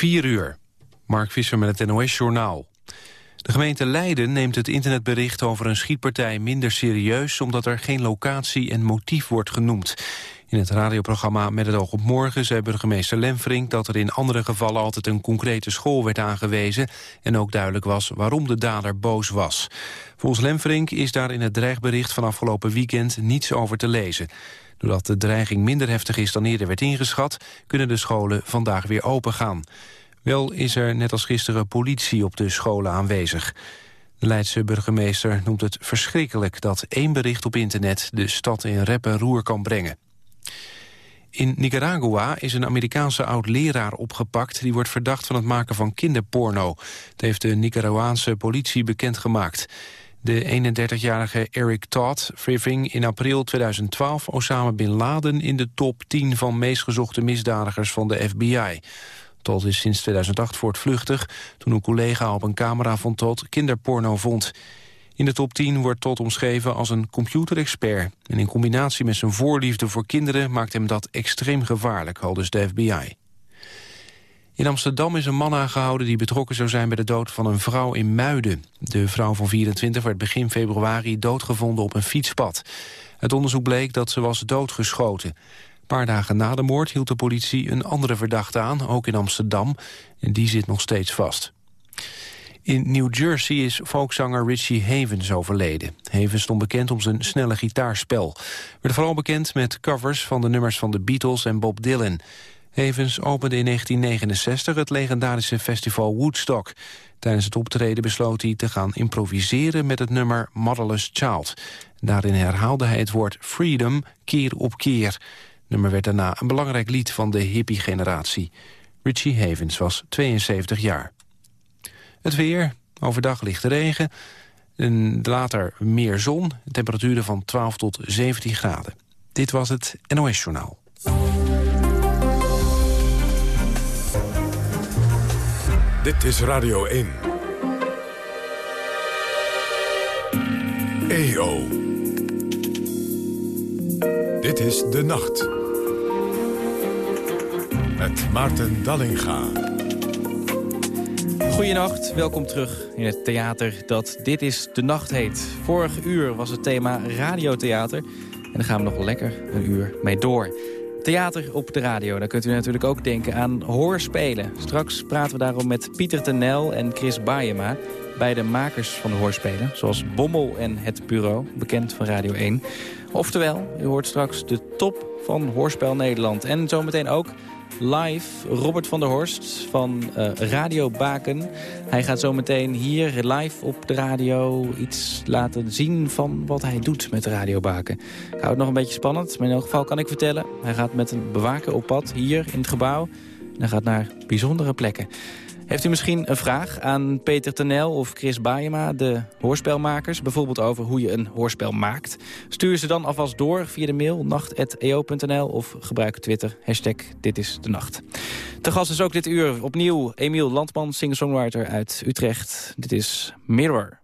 4 uur. Mark Visser met het NOS-journaal. De gemeente Leiden neemt het internetbericht over een schietpartij minder serieus... omdat er geen locatie en motief wordt genoemd. In het radioprogramma Met het oog op morgen zei burgemeester Lemfrink... dat er in andere gevallen altijd een concrete school werd aangewezen... en ook duidelijk was waarom de dader boos was. Volgens Lemfrink is daar in het dreigbericht van afgelopen weekend niets over te lezen. Doordat de dreiging minder heftig is dan eerder werd ingeschat... kunnen de scholen vandaag weer open gaan. Wel is er net als gisteren politie op de scholen aanwezig. De Leidse burgemeester noemt het verschrikkelijk... dat één bericht op internet de stad in rep en roer kan brengen. In Nicaragua is een Amerikaanse oud-leraar opgepakt... die wordt verdacht van het maken van kinderporno. Dat heeft de Nicaraguaanse politie bekendgemaakt. De 31-jarige Eric Todd verving in april 2012 Osama Bin Laden... in de top 10 van meest gezochte misdadigers van de FBI. Todd is sinds 2008 voortvluchtig... toen een collega op een camera van Todd kinderporno vond. In de top 10 wordt Todd omschreven als een computerexpert. En in combinatie met zijn voorliefde voor kinderen... maakt hem dat extreem gevaarlijk, al dus de FBI. In Amsterdam is een man aangehouden die betrokken zou zijn bij de dood van een vrouw in Muiden. De vrouw van 24 werd begin februari doodgevonden op een fietspad. Het onderzoek bleek dat ze was doodgeschoten. Een paar dagen na de moord hield de politie een andere verdachte aan, ook in Amsterdam. En die zit nog steeds vast. In New Jersey is folkzanger Richie Havens overleden. Havens stond bekend om zijn snelle gitaarspel. Werd vooral bekend met covers van de nummers van de Beatles en Bob Dylan. Havens opende in 1969 het legendarische festival Woodstock. Tijdens het optreden besloot hij te gaan improviseren met het nummer Motherless Child. Daarin herhaalde hij het woord freedom keer op keer. Het nummer werd daarna een belangrijk lied van de hippie-generatie. Richie Havens was 72 jaar. Het weer, overdag lichte regen, en later meer zon. Temperaturen van 12 tot 17 graden. Dit was het NOS Journaal. Dit is Radio 1. EO. Dit is De Nacht. Met Maarten Dallinga. Goedenacht, welkom terug in het theater dat Dit is de Nacht heet. Vorig uur was het thema radiotheater. En daar gaan we nog lekker een uur mee door. Theater op de radio, daar kunt u natuurlijk ook denken aan hoorspelen. Straks praten we daarom met Pieter Tenel en Chris Baayema... beide makers van de hoorspelen, zoals Bommel en Het Bureau, bekend van Radio 1. Oftewel, u hoort straks de top van Hoorspel Nederland. En zometeen ook live Robert van der Horst van uh, Radio Baken. Hij gaat zo meteen hier live op de radio iets laten zien van wat hij doet met Radio Baken. Ik het nog een beetje spannend, maar in elk geval kan ik vertellen... hij gaat met een bewaker op pad hier in het gebouw. En hij gaat naar bijzondere plekken. Heeft u misschien een vraag aan Peter Tenel of Chris Baayema, de hoorspelmakers, bijvoorbeeld over hoe je een hoorspel maakt? Stuur ze dan alvast door via de mail nacht.eo.nl of gebruik Twitter, hashtag dit is de nacht. Te gast is ook dit uur opnieuw Emiel Landman, singer-songwriter uit Utrecht. Dit is Mirror.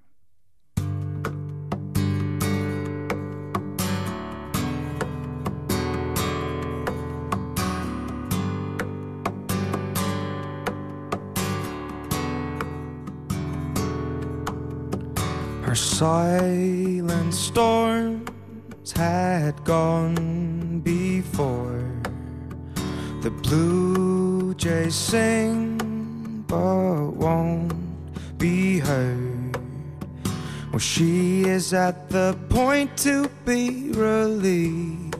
Silent storms had gone before. The blue jays sing but won't be heard. Well, she is at the point to be relieved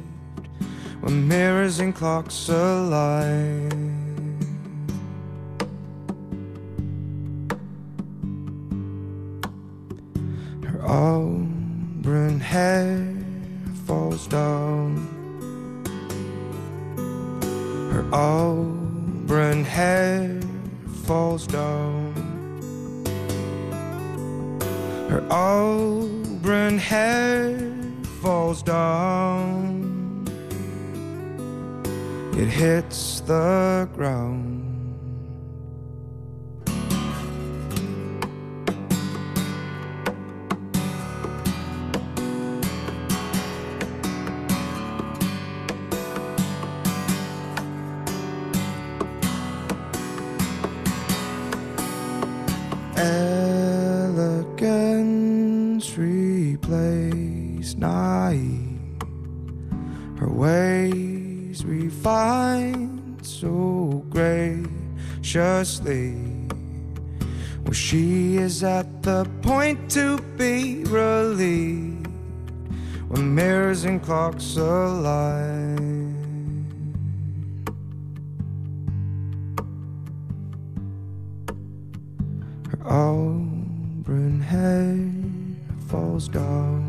when mirrors and clocks align. Auburn hair falls down. Her auburn hair falls down. Her auburn hair falls down. It hits the ground. At the point to be relieved when mirrors and clocks align. Her auburn hair falls down.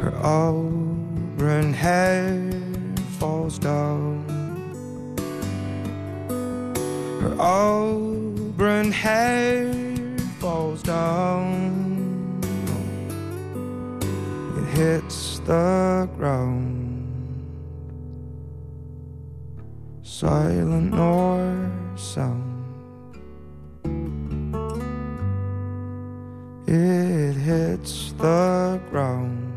Her auburn hair falls down. Her auburn hair falls down. It hits the ground. Silent or sound. It hits the ground.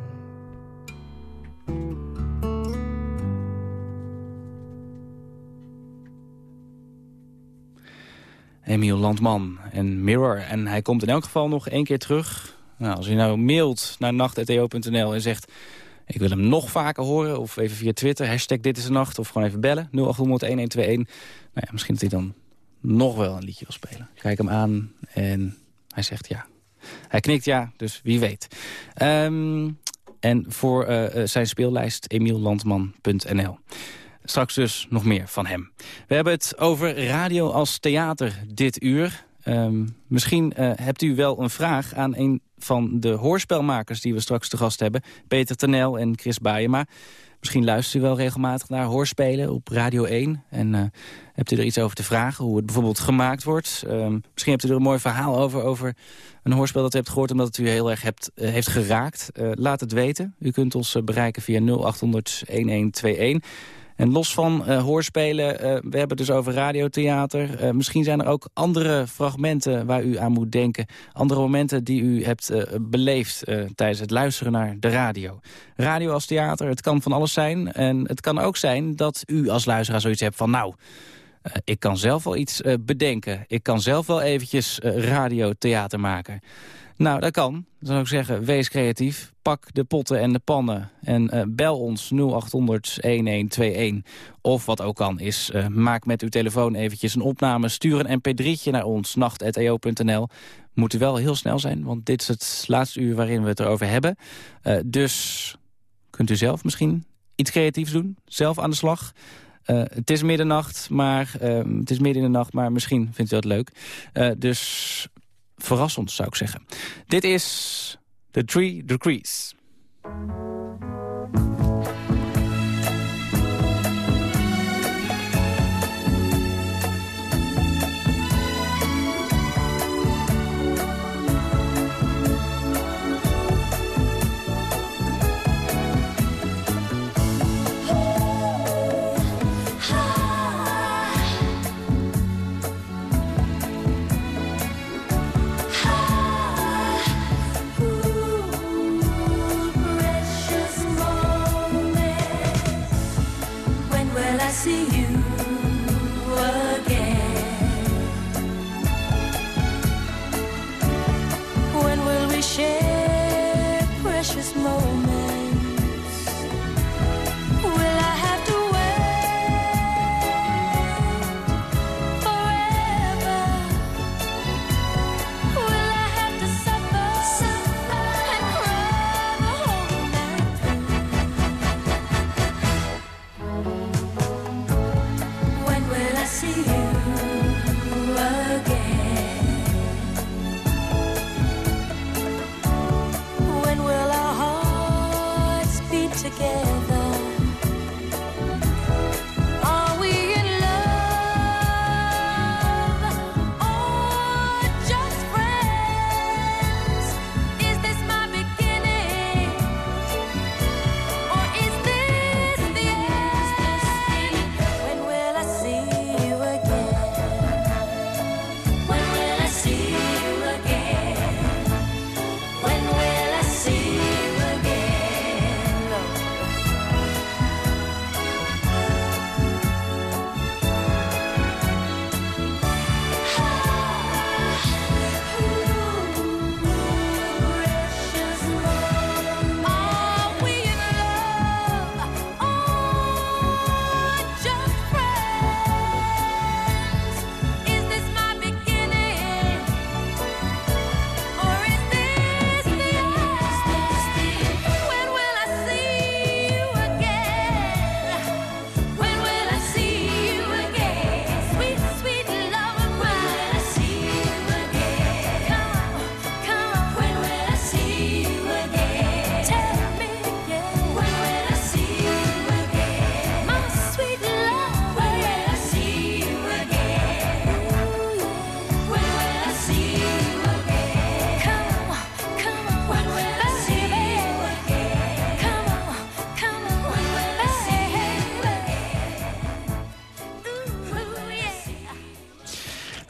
Emiel Landman en Mirror. En hij komt in elk geval nog één keer terug. Nou, als u nou mailt naar nacht.eo.nl en zegt... ik wil hem nog vaker horen, of even via Twitter... hashtag dit is de nacht, of gewoon even bellen, 0800-1121... Nou ja, misschien dat hij dan nog wel een liedje wil spelen. Kijk hem aan en hij zegt ja. Hij knikt ja, dus wie weet. Ehm, en voor uh, zijn speellijst emiellandman.nl. Straks dus nog meer van hem. We hebben het over radio als theater dit uur. Um, misschien uh, hebt u wel een vraag aan een van de hoorspelmakers... die we straks te gast hebben. Peter Tenel en Chris Baaiema. Misschien luistert u wel regelmatig naar hoorspelen op Radio 1. En uh, hebt u er iets over te vragen, hoe het bijvoorbeeld gemaakt wordt. Um, misschien hebt u er een mooi verhaal over, over een hoorspel dat u hebt gehoord... omdat het u heel erg hebt, uh, heeft geraakt. Laat het weten. U kunt ons bereiken via 0800-1121... En los van uh, hoorspelen, uh, we hebben het dus over radiotheater. Uh, misschien zijn er ook andere fragmenten waar u aan moet denken. Andere momenten die u hebt beleefd tijdens het luisteren naar de radio. Radio als theater, het kan van alles zijn. En het kan ook zijn dat u als luisteraar zoiets hebt van... nou, ik kan zelf wel iets bedenken. Ik kan zelf wel eventjes radiotheater maken. Nou, dat kan. Dan zou ik zeggen, wees creatief. Pak de potten en de pannen en uh, bel ons 0800-1121. Of wat ook kan is, uh, maak met uw telefoon eventjes een opname. Stuur een mp3'tje naar ons, nacht.eo.nl. Moet u wel heel snel zijn, want dit is het laatste uur waarin we het erover hebben. Uh, dus kunt u zelf misschien iets creatiefs doen, zelf aan de slag... Het is middernacht, maar uh, het is midden in de nacht, maar misschien vindt u dat leuk. Dus verras ons, zou ik zeggen. Dit is The Three Degrees.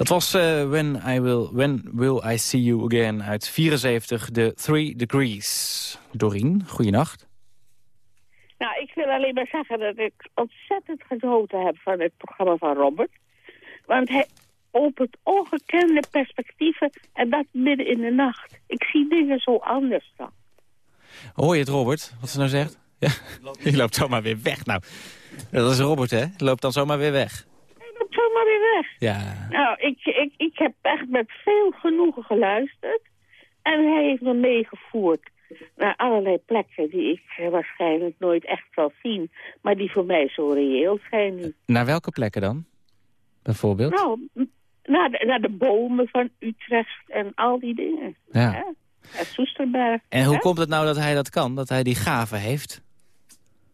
Dat was eh, when, I will, when Will I See You Again uit 74, de Three Degrees. Doreen, goeienacht. Nou, ik wil alleen maar zeggen dat ik ontzettend genoten heb van het programma van Robert. Want hij opent ongekende perspectieven en dat midden in de nacht. Ik zie dingen zo anders dan. Hoor je het, Robert, wat ze nou zegt? Ja, je loopt zomaar weer weg. Nou, dat is Robert, hè? Loopt dan zomaar weer weg. Zomaar weer weg. Ja, Nou, ik, ik, ik heb echt met veel genoegen geluisterd. En hij heeft me meegevoerd naar allerlei plekken die ik waarschijnlijk nooit echt zal zien. Maar die voor mij zo reëel zijn naar welke plekken dan? Bijvoorbeeld? Nou, naar de, naar de bomen van Utrecht en al die dingen. Ja. hè? En Soesterberg. En hoe hè? komt het nou dat hij dat kan? Dat hij die gave heeft?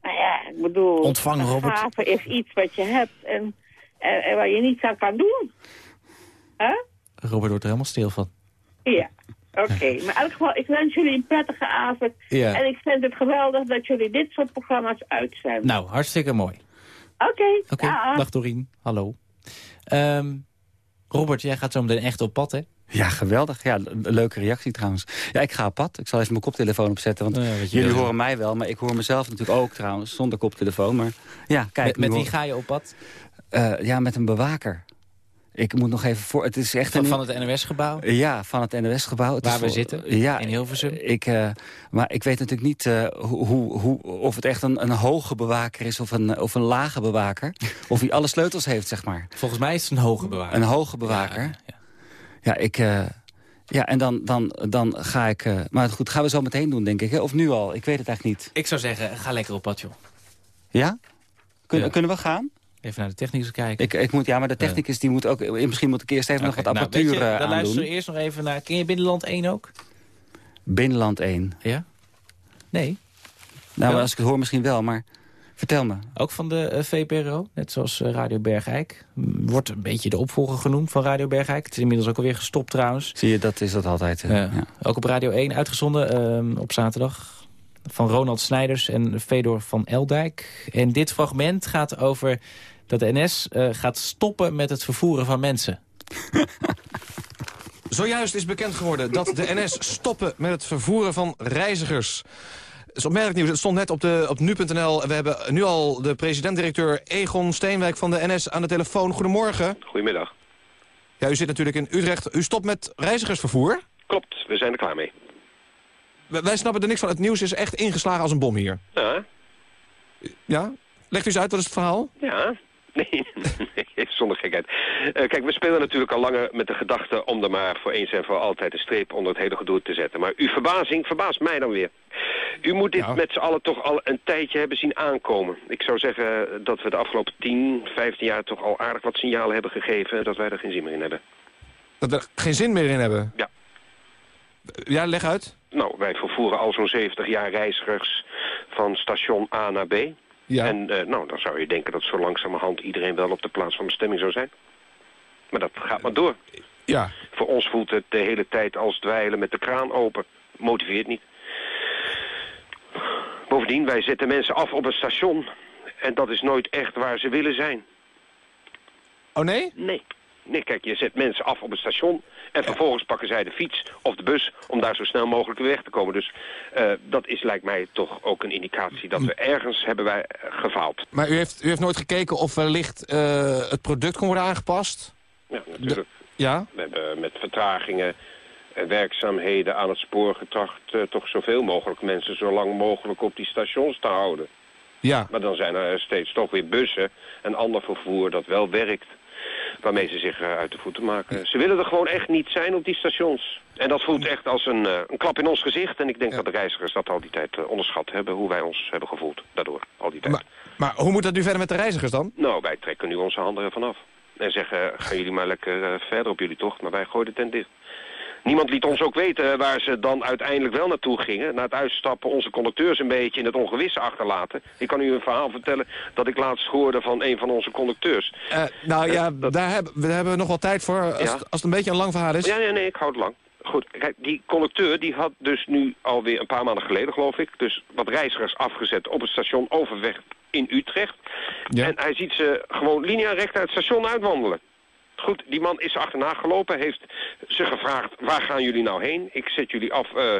Nou ja, ik bedoel... Ontvang, Robert. gave is iets wat je hebt en, en, en waar je niets aan kan doen. Hè? Robert wordt er helemaal stil van. Ja, oké. Maar in elk geval, ik wens jullie een prettige avond. Ja. En ik vind het geweldig dat jullie dit soort programma's uitzenden. Nou, hartstikke mooi. Oké, Oké, dag. dag Doreen. Hallo. Ehm, Robert, jij gaat zo meteen echt op pad, hè? Ja, geweldig. Ja, le- leuke reactie trouwens. Ja, ik ga op pad. Ik zal even mijn koptelefoon opzetten. Want Nou ja, jullie wil. horen mij wel, maar ik hoor mezelf natuurlijk ook trouwens. Zonder koptelefoon. Maar ja, kijk. met wie hoor- ga je op pad? Eh, ja, met een bewaker. Ik moet nog even voor... Het is echt Van, een... van het NOS-gebouw? Ja, van het NOS-gebouw. Waar we zitten, Ja, in Hilversum. Ik, eh, maar ik weet natuurlijk niet eh, hoe, hoe, of het echt een, een hoge bewaker is of een, of een lage bewaker. of hij alle sleutels heeft, zeg maar. Volgens mij is het een hoge bewaker. Een hoge bewaker. Ja, ja. Ja, ik... eh, ja, en dan, dan, dan ga ik... eh, maar goed, gaan we zo meteen doen, denk ik. Hè? Of nu al? Ik weet het eigenlijk niet. Ik zou zeggen, ga lekker op pad, joh. Ja? Kun, Ja. Kunnen we gaan? Even naar de technicus kijken. Ik, ik moet, ja, maar de technicus die moet ook... eh, Misschien moet ik eerst even nog wat nou, apparatuur je, eh, Dan luisteren we aandoen. eerst nog even naar... Ken je Binnenland 1 ook? Binnenland 1. Ja? Nee? Nou, als ik het hoor misschien wel, maar vertel me. Ook van de eh, VPRO, net zoals eh, Radio Bergijk. Wordt een beetje de opvolger genoemd van Radio Bergijk. Het is inmiddels ook alweer gestopt trouwens. Zie je, dat is dat altijd. eh, Ja. ja. Ook op Radio 1 uitgezonden ehm, op zaterdag. Van Ronald Snijders en Fedor van Eldijk. En dit fragment gaat over dat de NS eh, gaat stoppen met het vervoeren van mensen. Zojuist is bekend geworden dat de NS stoppen met het vervoeren van reizigers. Dat is opmerkelijk nieuws. Het stond net op, de, op nu.nl. We hebben nu al de president-directeur Egon Steenwijk van de NS aan de telefoon. Goedemorgen. Goedemiddag. Ja, u zit natuurlijk in Utrecht. U stopt met reizigersvervoer. Klopt, we zijn er klaar mee. Wij snappen er niks van. Het nieuws is echt ingeslagen als een bom hier. Ja, Ja? Legt u eens uit, wat is het verhaal? ja. Nee, nee, zonder gekheid. Eh, kijk, we spelen natuurlijk al langer met de gedachte om er maar voor eens en voor altijd een streep onder het hele gedoe te zetten. Maar uw verbazing verbaast mij dan weer. U moet dit Ja. met z'n allen toch al een tijdje hebben zien aankomen. Ik zou zeggen dat we de afgelopen 10, 15 jaar toch al aardig wat signalen hebben gegeven dat wij er geen zin meer in hebben. Dat we er geen zin meer in hebben. Ja. Ja, leg uit. Nou, wij vervoeren al zo'n 70 jaar reizigers van station A naar B. Ja. En eh, nou, dan zou je denken dat zo langzamerhand iedereen wel op de plaats van bestemming zou zijn. Maar dat gaat maar door. ja. Voor ons voelt het de hele tijd als dweilen met de kraan open. Motiveert niet. Bovendien, wij zetten mensen af op een station. En dat is nooit echt waar ze willen zijn. Oh nee? Nee. Nee, kijk, je zet mensen af op het station... en vervolgens pakken zij de fiets of de bus... om daar zo snel mogelijk weer weg te komen. Dus eh, dat is, lijkt mij, toch ook een indicatie... dat we ergens hebben wij eh, gefaald. Maar u heeft, u heeft nooit gekeken of wellicht eh, het product kon worden aangepast? Ja, natuurlijk. Ja? We hebben met vertragingen en werkzaamheden aan het spoor getracht... toch zoveel mogelijk mensen zo lang mogelijk op die stations te houden. Ja. Maar dan zijn er steeds toch weer bussen en ander vervoer dat wel werkt... waarmee ze zich eh, uit de voeten maken. Ze willen er gewoon echt niet zijn op die stations. En dat voelt echt als een, eh, een klap in ons gezicht. En ik denk dat de reizigers dat al die tijd eh, onderschat hebben... hoe wij ons hebben gevoeld daardoor, al die tijd. Maar, maar hoe moet dat nu verder met de reizigers dan? Nou, wij trekken nu onze handen ervan af. En zeggen, gaan jullie maar lekker verder op jullie tocht, maar wij gooien de tent dicht. Niemand liet ons ook weten waar ze dan uiteindelijk wel naartoe gingen. Na het uitstappen onze conducteurs een beetje in het ongewisse achterlaten. Ik kan u een verhaal vertellen dat ik laatst hoorde van een van onze conducteurs. Eh, nou ja, dat- daar hebben, we hebben nog wel tijd voor. Als, Ja. het, als het een beetje een lang verhaal is. Ja, nee, nee, ik hou het lang. Goed, kijk, die conducteur die had dus nu alweer een paar maanden geleden, geloof ik... dus wat reizigers afgezet op het station Overweg in Utrecht. Ja. En hij ziet ze gewoon lineair recht uit het station uitwandelen. Goed, die man is er achterna gelopen, heeft ze gevraagd, waar gaan jullie nou heen? Ik zet jullie af eh,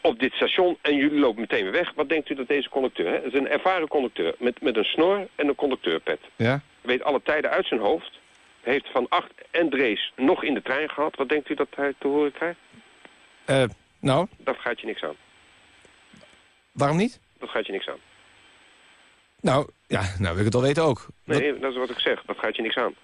op dit station en jullie lopen meteen weer weg. Wat denkt u dat deze conducteur, hè? Het is een ervaren conducteur met, met een snor en een conducteurpet. Ja? Weet alle tijden uit zijn hoofd. Heeft van acht en Drees nog in de trein gehad. Wat denkt u dat hij te horen krijgt? Eh, nou, Dat gaat je niks aan. waarom niet? Dat gaat je niks aan. Nou, ja, nou wil ik het al weten ook. Nee, dat is wat ik zeg. Dat gaat je niks aan.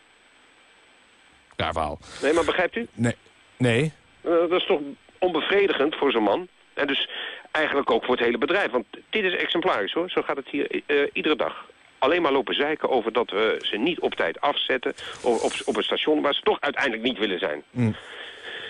Verhaal. Nee, maar begrijpt u? Nee. Nee. Eh, dat is toch onbevredigend voor zo'n man. En dus eigenlijk ook voor het hele bedrijf. Want dit is exemplarisch hoor. Zo gaat het hier eh, iedere dag. Alleen maar lopen zeiken over dat we ze niet op tijd afzetten. Op, op, op het station waar ze toch uiteindelijk niet willen zijn.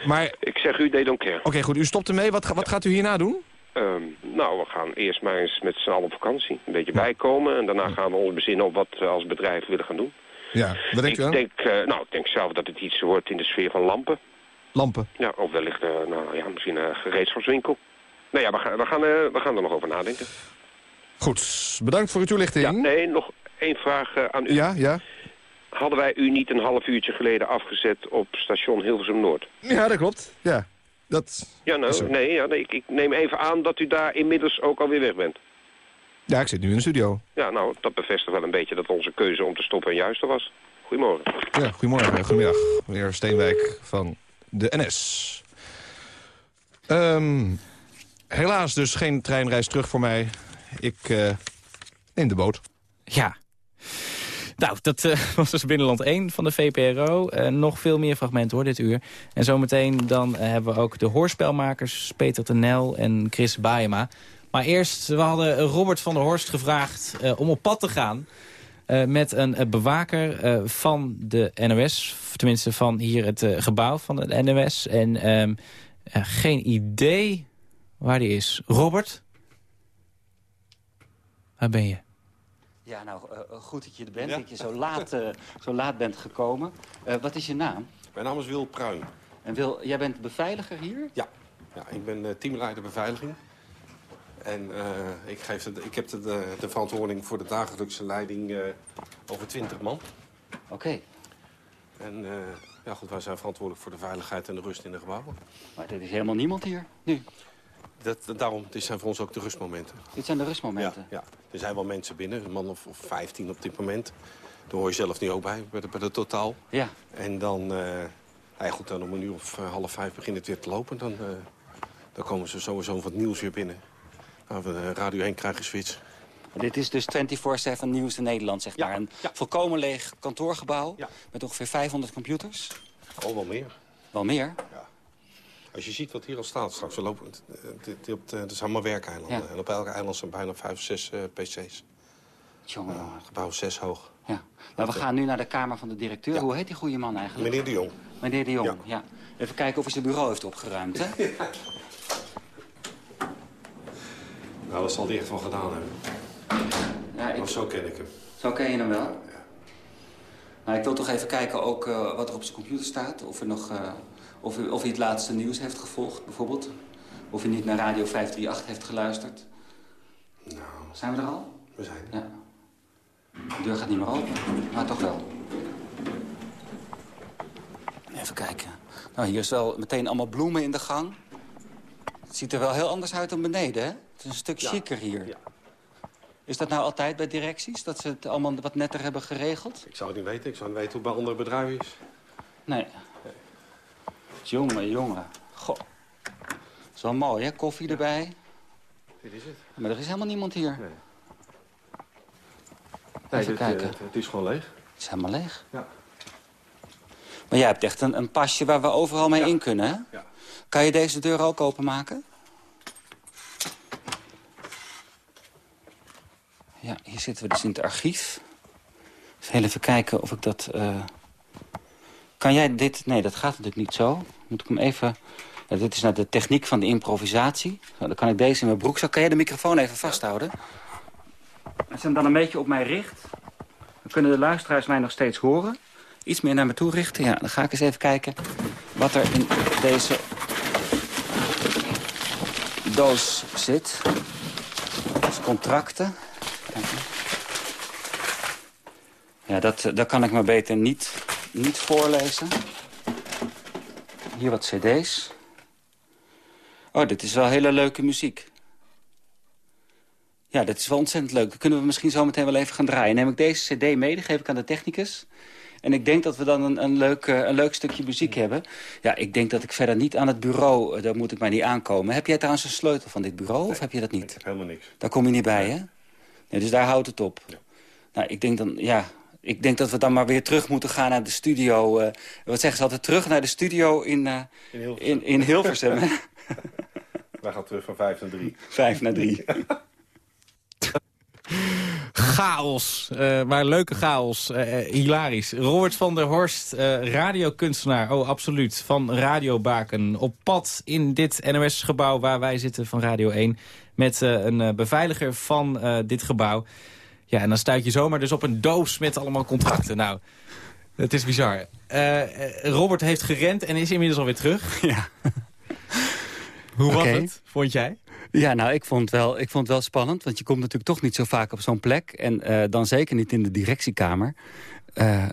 Maar, Ik zeg u, they don't care. oké goed, u stopt ermee. Wat, wat gaat u hierna doen? Ehm, nou, we gaan eerst maar eens met z'n allen op vakantie. Een beetje bijkomen. En daarna gaan we ons bezinnen op wat we als bedrijf willen gaan doen. Ja, wat denkt ik aan? denk, eh, nou, ik denk zelf dat het iets wordt in de sfeer van lampen. Lampen. Ja, of wellicht, eh, nou ja, misschien een gereedschapswinkel. Nou ja, we gaan, we, gaan, eh, we gaan er nog over nadenken. Goed, bedankt voor uw toelichting. Ja, nee, nog één vraag eh, aan u. ja, ja. Hadden wij u niet een half uurtje geleden afgezet op station Hilversum-Noord? Ja, dat klopt. Ja, dat... Ja, nou, nee, ja, nee ik, ik neem even aan dat u daar inmiddels ook alweer weg bent. Ja, ik zit nu in de studio. Ja, nou, dat bevestigt wel een beetje dat onze keuze om te stoppen een juiste was. Goedemorgen. Ja, goedemorgen, goedemiddag. Meneer Steenwijk van de NS. Ehm, helaas dus geen treinreis terug voor mij. Ik eh, neem de boot. Ja. Nou, dat eh, was dus Binnenland 1 van de VPRO. Eh, nog veel meer fragmenten hoor, dit uur. En zometeen dan eh, hebben we ook de hoorspelmakers... Peter Tenel en Chris Baema. Maar eerst, we hadden Robert van der Horst gevraagd eh, om op pad te gaan... eh, met een eh, bewaker eh, van de NOS. Tenminste, van hier het gebouw van de NOS. En ehm, eh, geen idee waar die is. Robert? Waar ben je? Ja, nou, goed dat je er bent. Dat je zo laat, zo laat bent gekomen. Eh, wat is je naam? Mijn naam is Wil Pruin. En Wil, jij bent beveiliger hier? Ja, ja ik ben teamleider beveiliging. En eh, ik, geef de, ik heb de, de, de verantwoording voor de dagelijkse leiding eh, over 20 man. Oké. En eh, ja, goed, wij zijn verantwoordelijk voor de veiligheid en de rust in de gebouwen. Maar er is helemaal niemand hier nu. Dat, daarom, dit zijn voor ons ook de rustmomenten. Dit zijn de rustmomenten. Ja, ja. Er zijn wel mensen binnen, een man of, of 15 op dit moment. Daar hoor je zelf nu ook bij, bij de, bij de totaal. Ja. En dan, ja, goed, dan om een uur of half vijf begint het weer te lopen. Dan, dan komen ze sowieso wat nieuws weer binnen. Nou, we eh, Radio 1 krijgen switch. Dit is dus 24-7 nieuws in Nederland, zeg maar. Een volkomen leeg kantoorgebouw met ongeveer 500 computers. Oh, wel meer. Wel meer? Als je ziet wat hier al staat straks, we lopen, eh, dit, dit, eh, het is allemaal werkeilanden. Ja. En op elke eiland zijn bijna vijf of zes eh, pc's. Jongen, gebouw is zes hoog. Ja. Nou, we gaan nu naar de kamer van de directeur. Ja. Hoe heet die goede man eigenlijk? Meneer de Jong. Meneer de Jong, ja. Ja. Even kijken of hij zijn bureau heeft opgeruimd, hè? Nou, dat zal hij echt wel gedaan hebben. Ja, ik, Maar zo ken ik hem. zo ken je hem wel. Nou, ik wil toch even kijken ook eh, wat er op zijn computer staat. Of, er nog, eh, of, hij- of hij het laatste nieuws heeft gevolgd, bijvoorbeeld. Of hij niet naar Radio 538 heeft geluisterd. Nou, Zijn we er al? we zijn er. Ja. De deur gaat niet meer open, maar toch wel. Even kijken. Nou, hier is wel meteen allemaal bloemen in de gang. Het ziet er wel heel anders uit dan beneden, hè? Het is een stuk chiquer hier. Ja. Is dat nou altijd bij directies? Dat ze het allemaal wat netter hebben geregeld? Ik zou het niet weten. Ik zou niet weten hoe het bij andere bedrijven is. Nee. Jongen, jongen. Goh. is wel mooi, hè? Koffie erbij. Dit is het. Maar er is helemaal niemand hier. Nee. Even dit, kijken. eh, het is gewoon leeg. Het is helemaal leeg. Ja. Maar jij hebt echt een, een pasje waar we overal mee Ja. in kunnen, hè? Ja. Kan je deze deur ook openmaken? Ja, hier zitten we dus in het archief. Heel even kijken of ik dat... eh, Kan jij dit... Nee, dat gaat natuurlijk niet zo. Moet ik hem even... Ja, dit is nou de techniek van de improvisatie. Zo, dan kan ik deze in mijn broekzak. Kan jij de microfoon even vasthouden? Als je hem dan een beetje op mij richt... dan kunnen de luisteraars mij nog steeds horen. Iets meer naar me toe richten. Ja, dan ga ik eens even kijken wat er in deze doos zit. Dus contracten. Ja, dat, dat kan ik maar beter niet niet voorlezen. Hier wat cd's. Oh, dit is wel hele leuke muziek. Ja, dat is wel ontzettend leuk. Dat kunnen we misschien zo meteen wel even gaan draaien. Neem ik deze cd mee, die geef ik aan de technicus. En ik denk dat we dan een, een, leuk, eh, een leuk stukje muziek hebben. Ja, ik denk dat ik verder niet aan het bureau, eh, daar moet ik maar niet aankomen. Heb jij trouwens een sleutel van dit bureau, of heb je dat niet? Ik heb helemaal niks. Daar kom je niet bij, hè? Dus daar houdt het op. Nou, ik denk dan, ja... Ik denk dat we dan maar weer terug moeten gaan naar de studio. eh, wat zeggen ze altijd? Terug naar de studio in, eh, In Hilversum. in, in Hilversum. hè? Wij gaan terug van vijf naar drie. Vijf naar drie. Chaos, eh, maar leuke chaos. hilarisch. Robert van der Horst, eh, radiokunstenaar. Oh, absoluut. Van Radio Baken. Op pad in dit NOS-gebouw waar wij zitten van Radio 1. Met eh, een eh, beveiliger van eh, dit gebouw. Ja, en dan stuit je zomaar dus op een doos met allemaal contracten. Nou, het is bizar. Robert heeft gerend en is inmiddels alweer terug. Ja. Hoe was het, vond jij? Ja, nou, ik vond, wel, ik vond het wel spannend. Want je komt natuurlijk toch niet zo vaak op zo'n plek. En dan zeker niet in de directiekamer. Eh,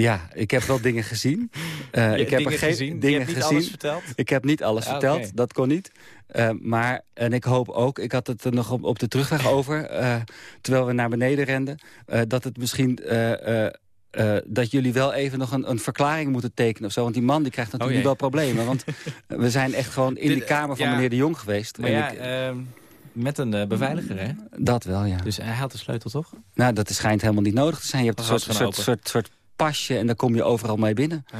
ja, ik heb wel dingen gezien. Eh, Je ik heb dingen er geen gezien? Je dingen hebt niet gezien. alles verteld? Ik heb niet alles Ah, verteld, dat kon niet. Eh, maar, en ik hoop ook, ik had het er nog op, op de terugweg over... eh, terwijl we naar beneden renden... dat het misschien... dat jullie wel even nog een, een verklaring moeten tekenen of zo. Want die man die krijgt natuurlijk Oh, nu wel problemen. Want we zijn echt gewoon in Dit, die kamer van ja. meneer de Jong geweest. Maar ja, ik- ehm, met een beveiliger, hè? dat wel, ja. Dus hij had de sleutel, toch? Nou, dat schijnt helemaal niet nodig te zijn. Je hebt een Oh, soort, het is soort, soort, soort pasje en daar kom je overal mee binnen. Ja.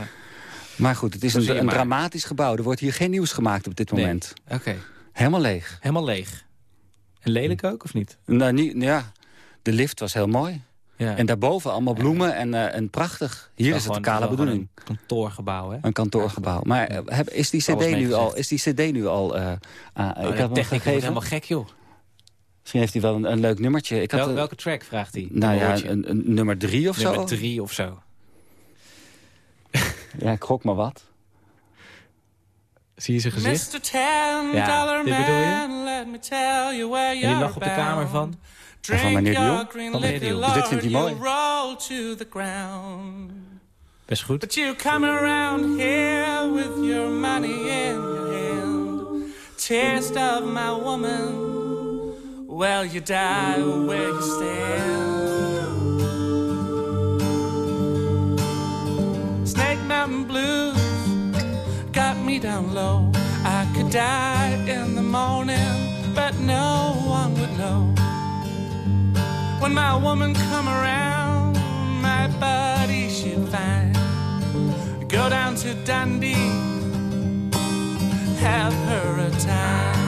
Maar goed, het is een, een dramatisch gebouw. Er wordt hier geen nieuws gemaakt op dit Nee. moment. Oké. Helemaal leeg. Helemaal leeg. En lelijk ook, of niet? Nou, niet, ja, de lift was heel mooi. Ja. En daarboven allemaal bloemen en, eh, en prachtig. Hier is het gewoon- kale wel gewoon bedoeling. Een kantoorgebouw, hè? Een kantoorgebouw. Maar eh, heb, is, die CD nu al, is die CD nu al... ah, ik techniek wordt gegeven. helemaal gek, joh. Misschien heeft hij wel een, een leuk nummertje. Ik had, Wel- welke track vraagt hij? nou ja, een, een nummer drie of Nummer zo. drie of zo. Ja, ik gok maar wat. Zie je zijn gezicht? Mr. Ten Ja, Dollar dit bedoel je? Man, let me tell you where En die lag op de kamer van... Ja, van meneer green Van meneer Jong. Dus dit vindt hij mooi. you'll roll to the ground. Best goed. But you come around here with your money in your hand. Taste of my woman. Well, you die where you stand. Snake Mountain Blues got me down low. I could die in the morning, but no one would know. When my woman come around, my buddy she'd find. Go down to Dundee, have her a time.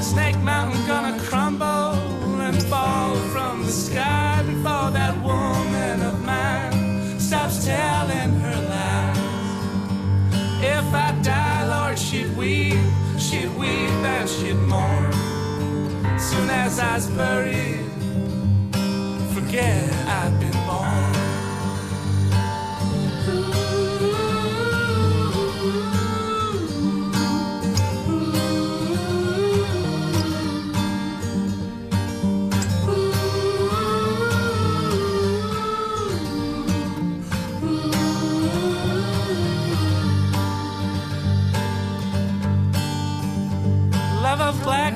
Snake Mountain gonna crumble and fall from the sky before that woman of mine stops telling her lies. If I die, Lord, she'd weep, she'd weep and she'd mourn. Soon as I was buried, forget I've been born.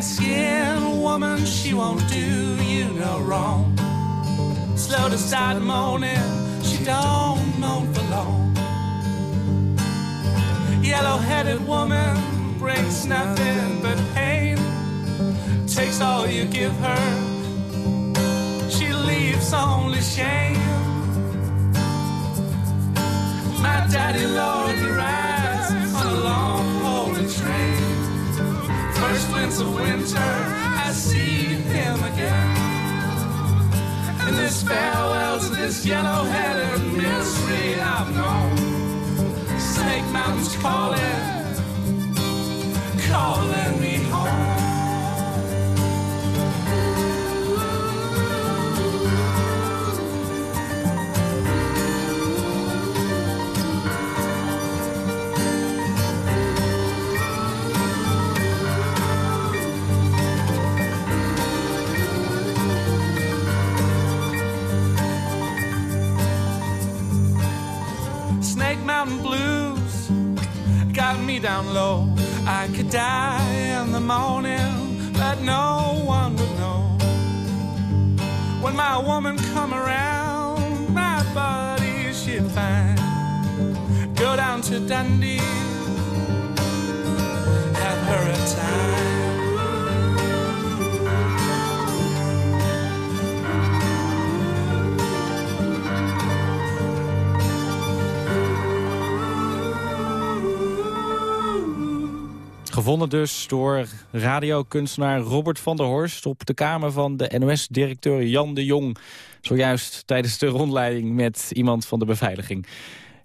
Of black skin woman, she won't do you no wrong. Slow to start moaning, she don't moan for long. Yellow headed woman brings nothing but pain. Takes all you give her, she leaves only shame. My daddy, Lord, he rides winds of winter, I see him again. In this farewell to this yellow-headed misery I've known. Snake Mountain's calling, calling me home. Blues got me down low. I could die in the morning, but no one would know. When my woman come around, my body she'd find. Go down to Dundee, have her a time. Gevonden dus door radiokunstenaar Robert van der Horst... op de kamer van de NOS-directeur Jan de Jong. Zojuist tijdens de rondleiding met iemand van de beveiliging.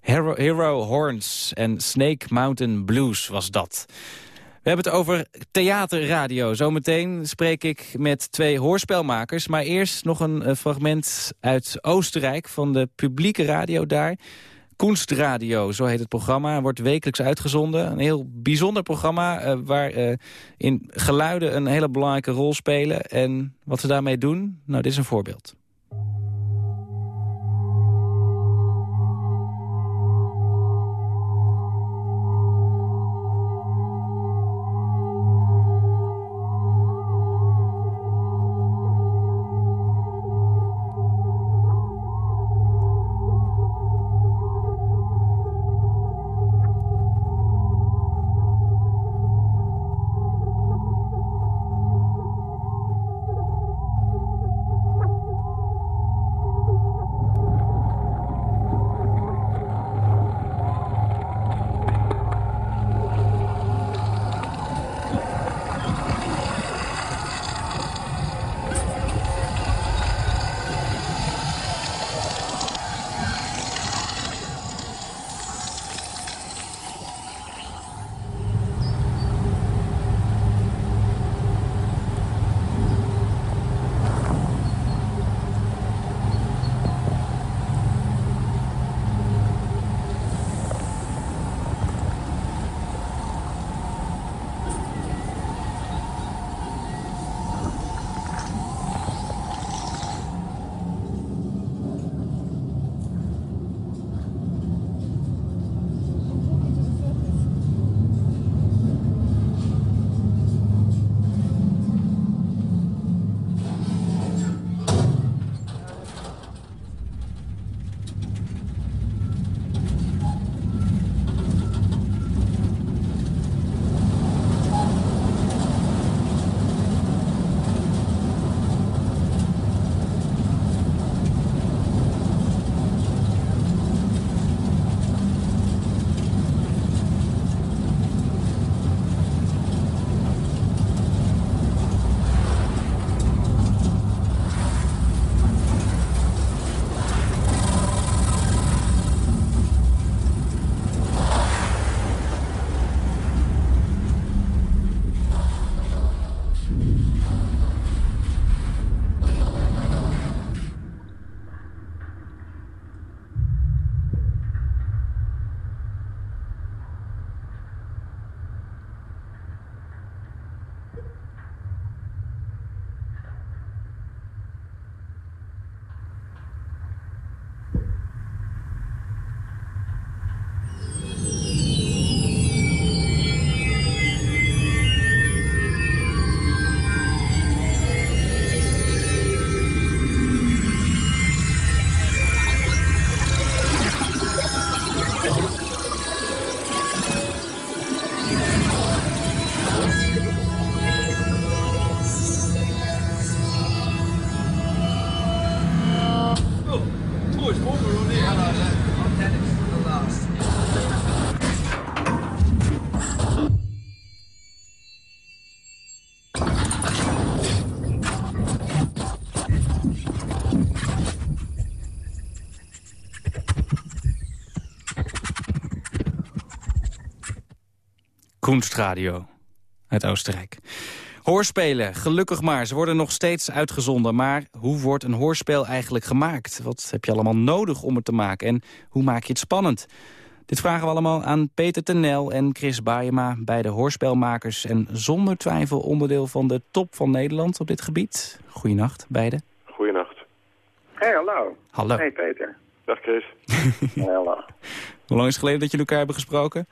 Hero, Hero Horns en Snake Mountain Blues was dat. We hebben het over theaterradio. Zometeen spreek ik met twee hoorspelmakers. Maar eerst nog een eh, fragment uit Oostenrijk van de publieke radio daar. Koenstradio, zo heet het programma. Wordt wekelijks uitgezonden. Een heel bijzonder programma uh, waar uh, in geluiden een hele belangrijke rol spelen. En wat ze daarmee doen, nou dit is een voorbeeld. Koenstradio uit Oostenrijk. Hoorspelen, gelukkig maar. Ze worden nog steeds uitgezonden. Maar hoe wordt een hoorspel eigenlijk gemaakt? Wat heb je allemaal nodig om het te maken? En hoe maak je het spannend? Dit vragen we allemaal aan Peter Tenel en Chris Baayema... beide hoorspelmakers en zonder twijfel onderdeel van de top van Nederland op dit gebied. Goedenacht, beiden. Goedenacht. Hey, hallo. Hallo. Hey, Peter. Dag Chris. Hey, hallo. Hoe lang is het geleden dat jullie elkaar hebben gesproken?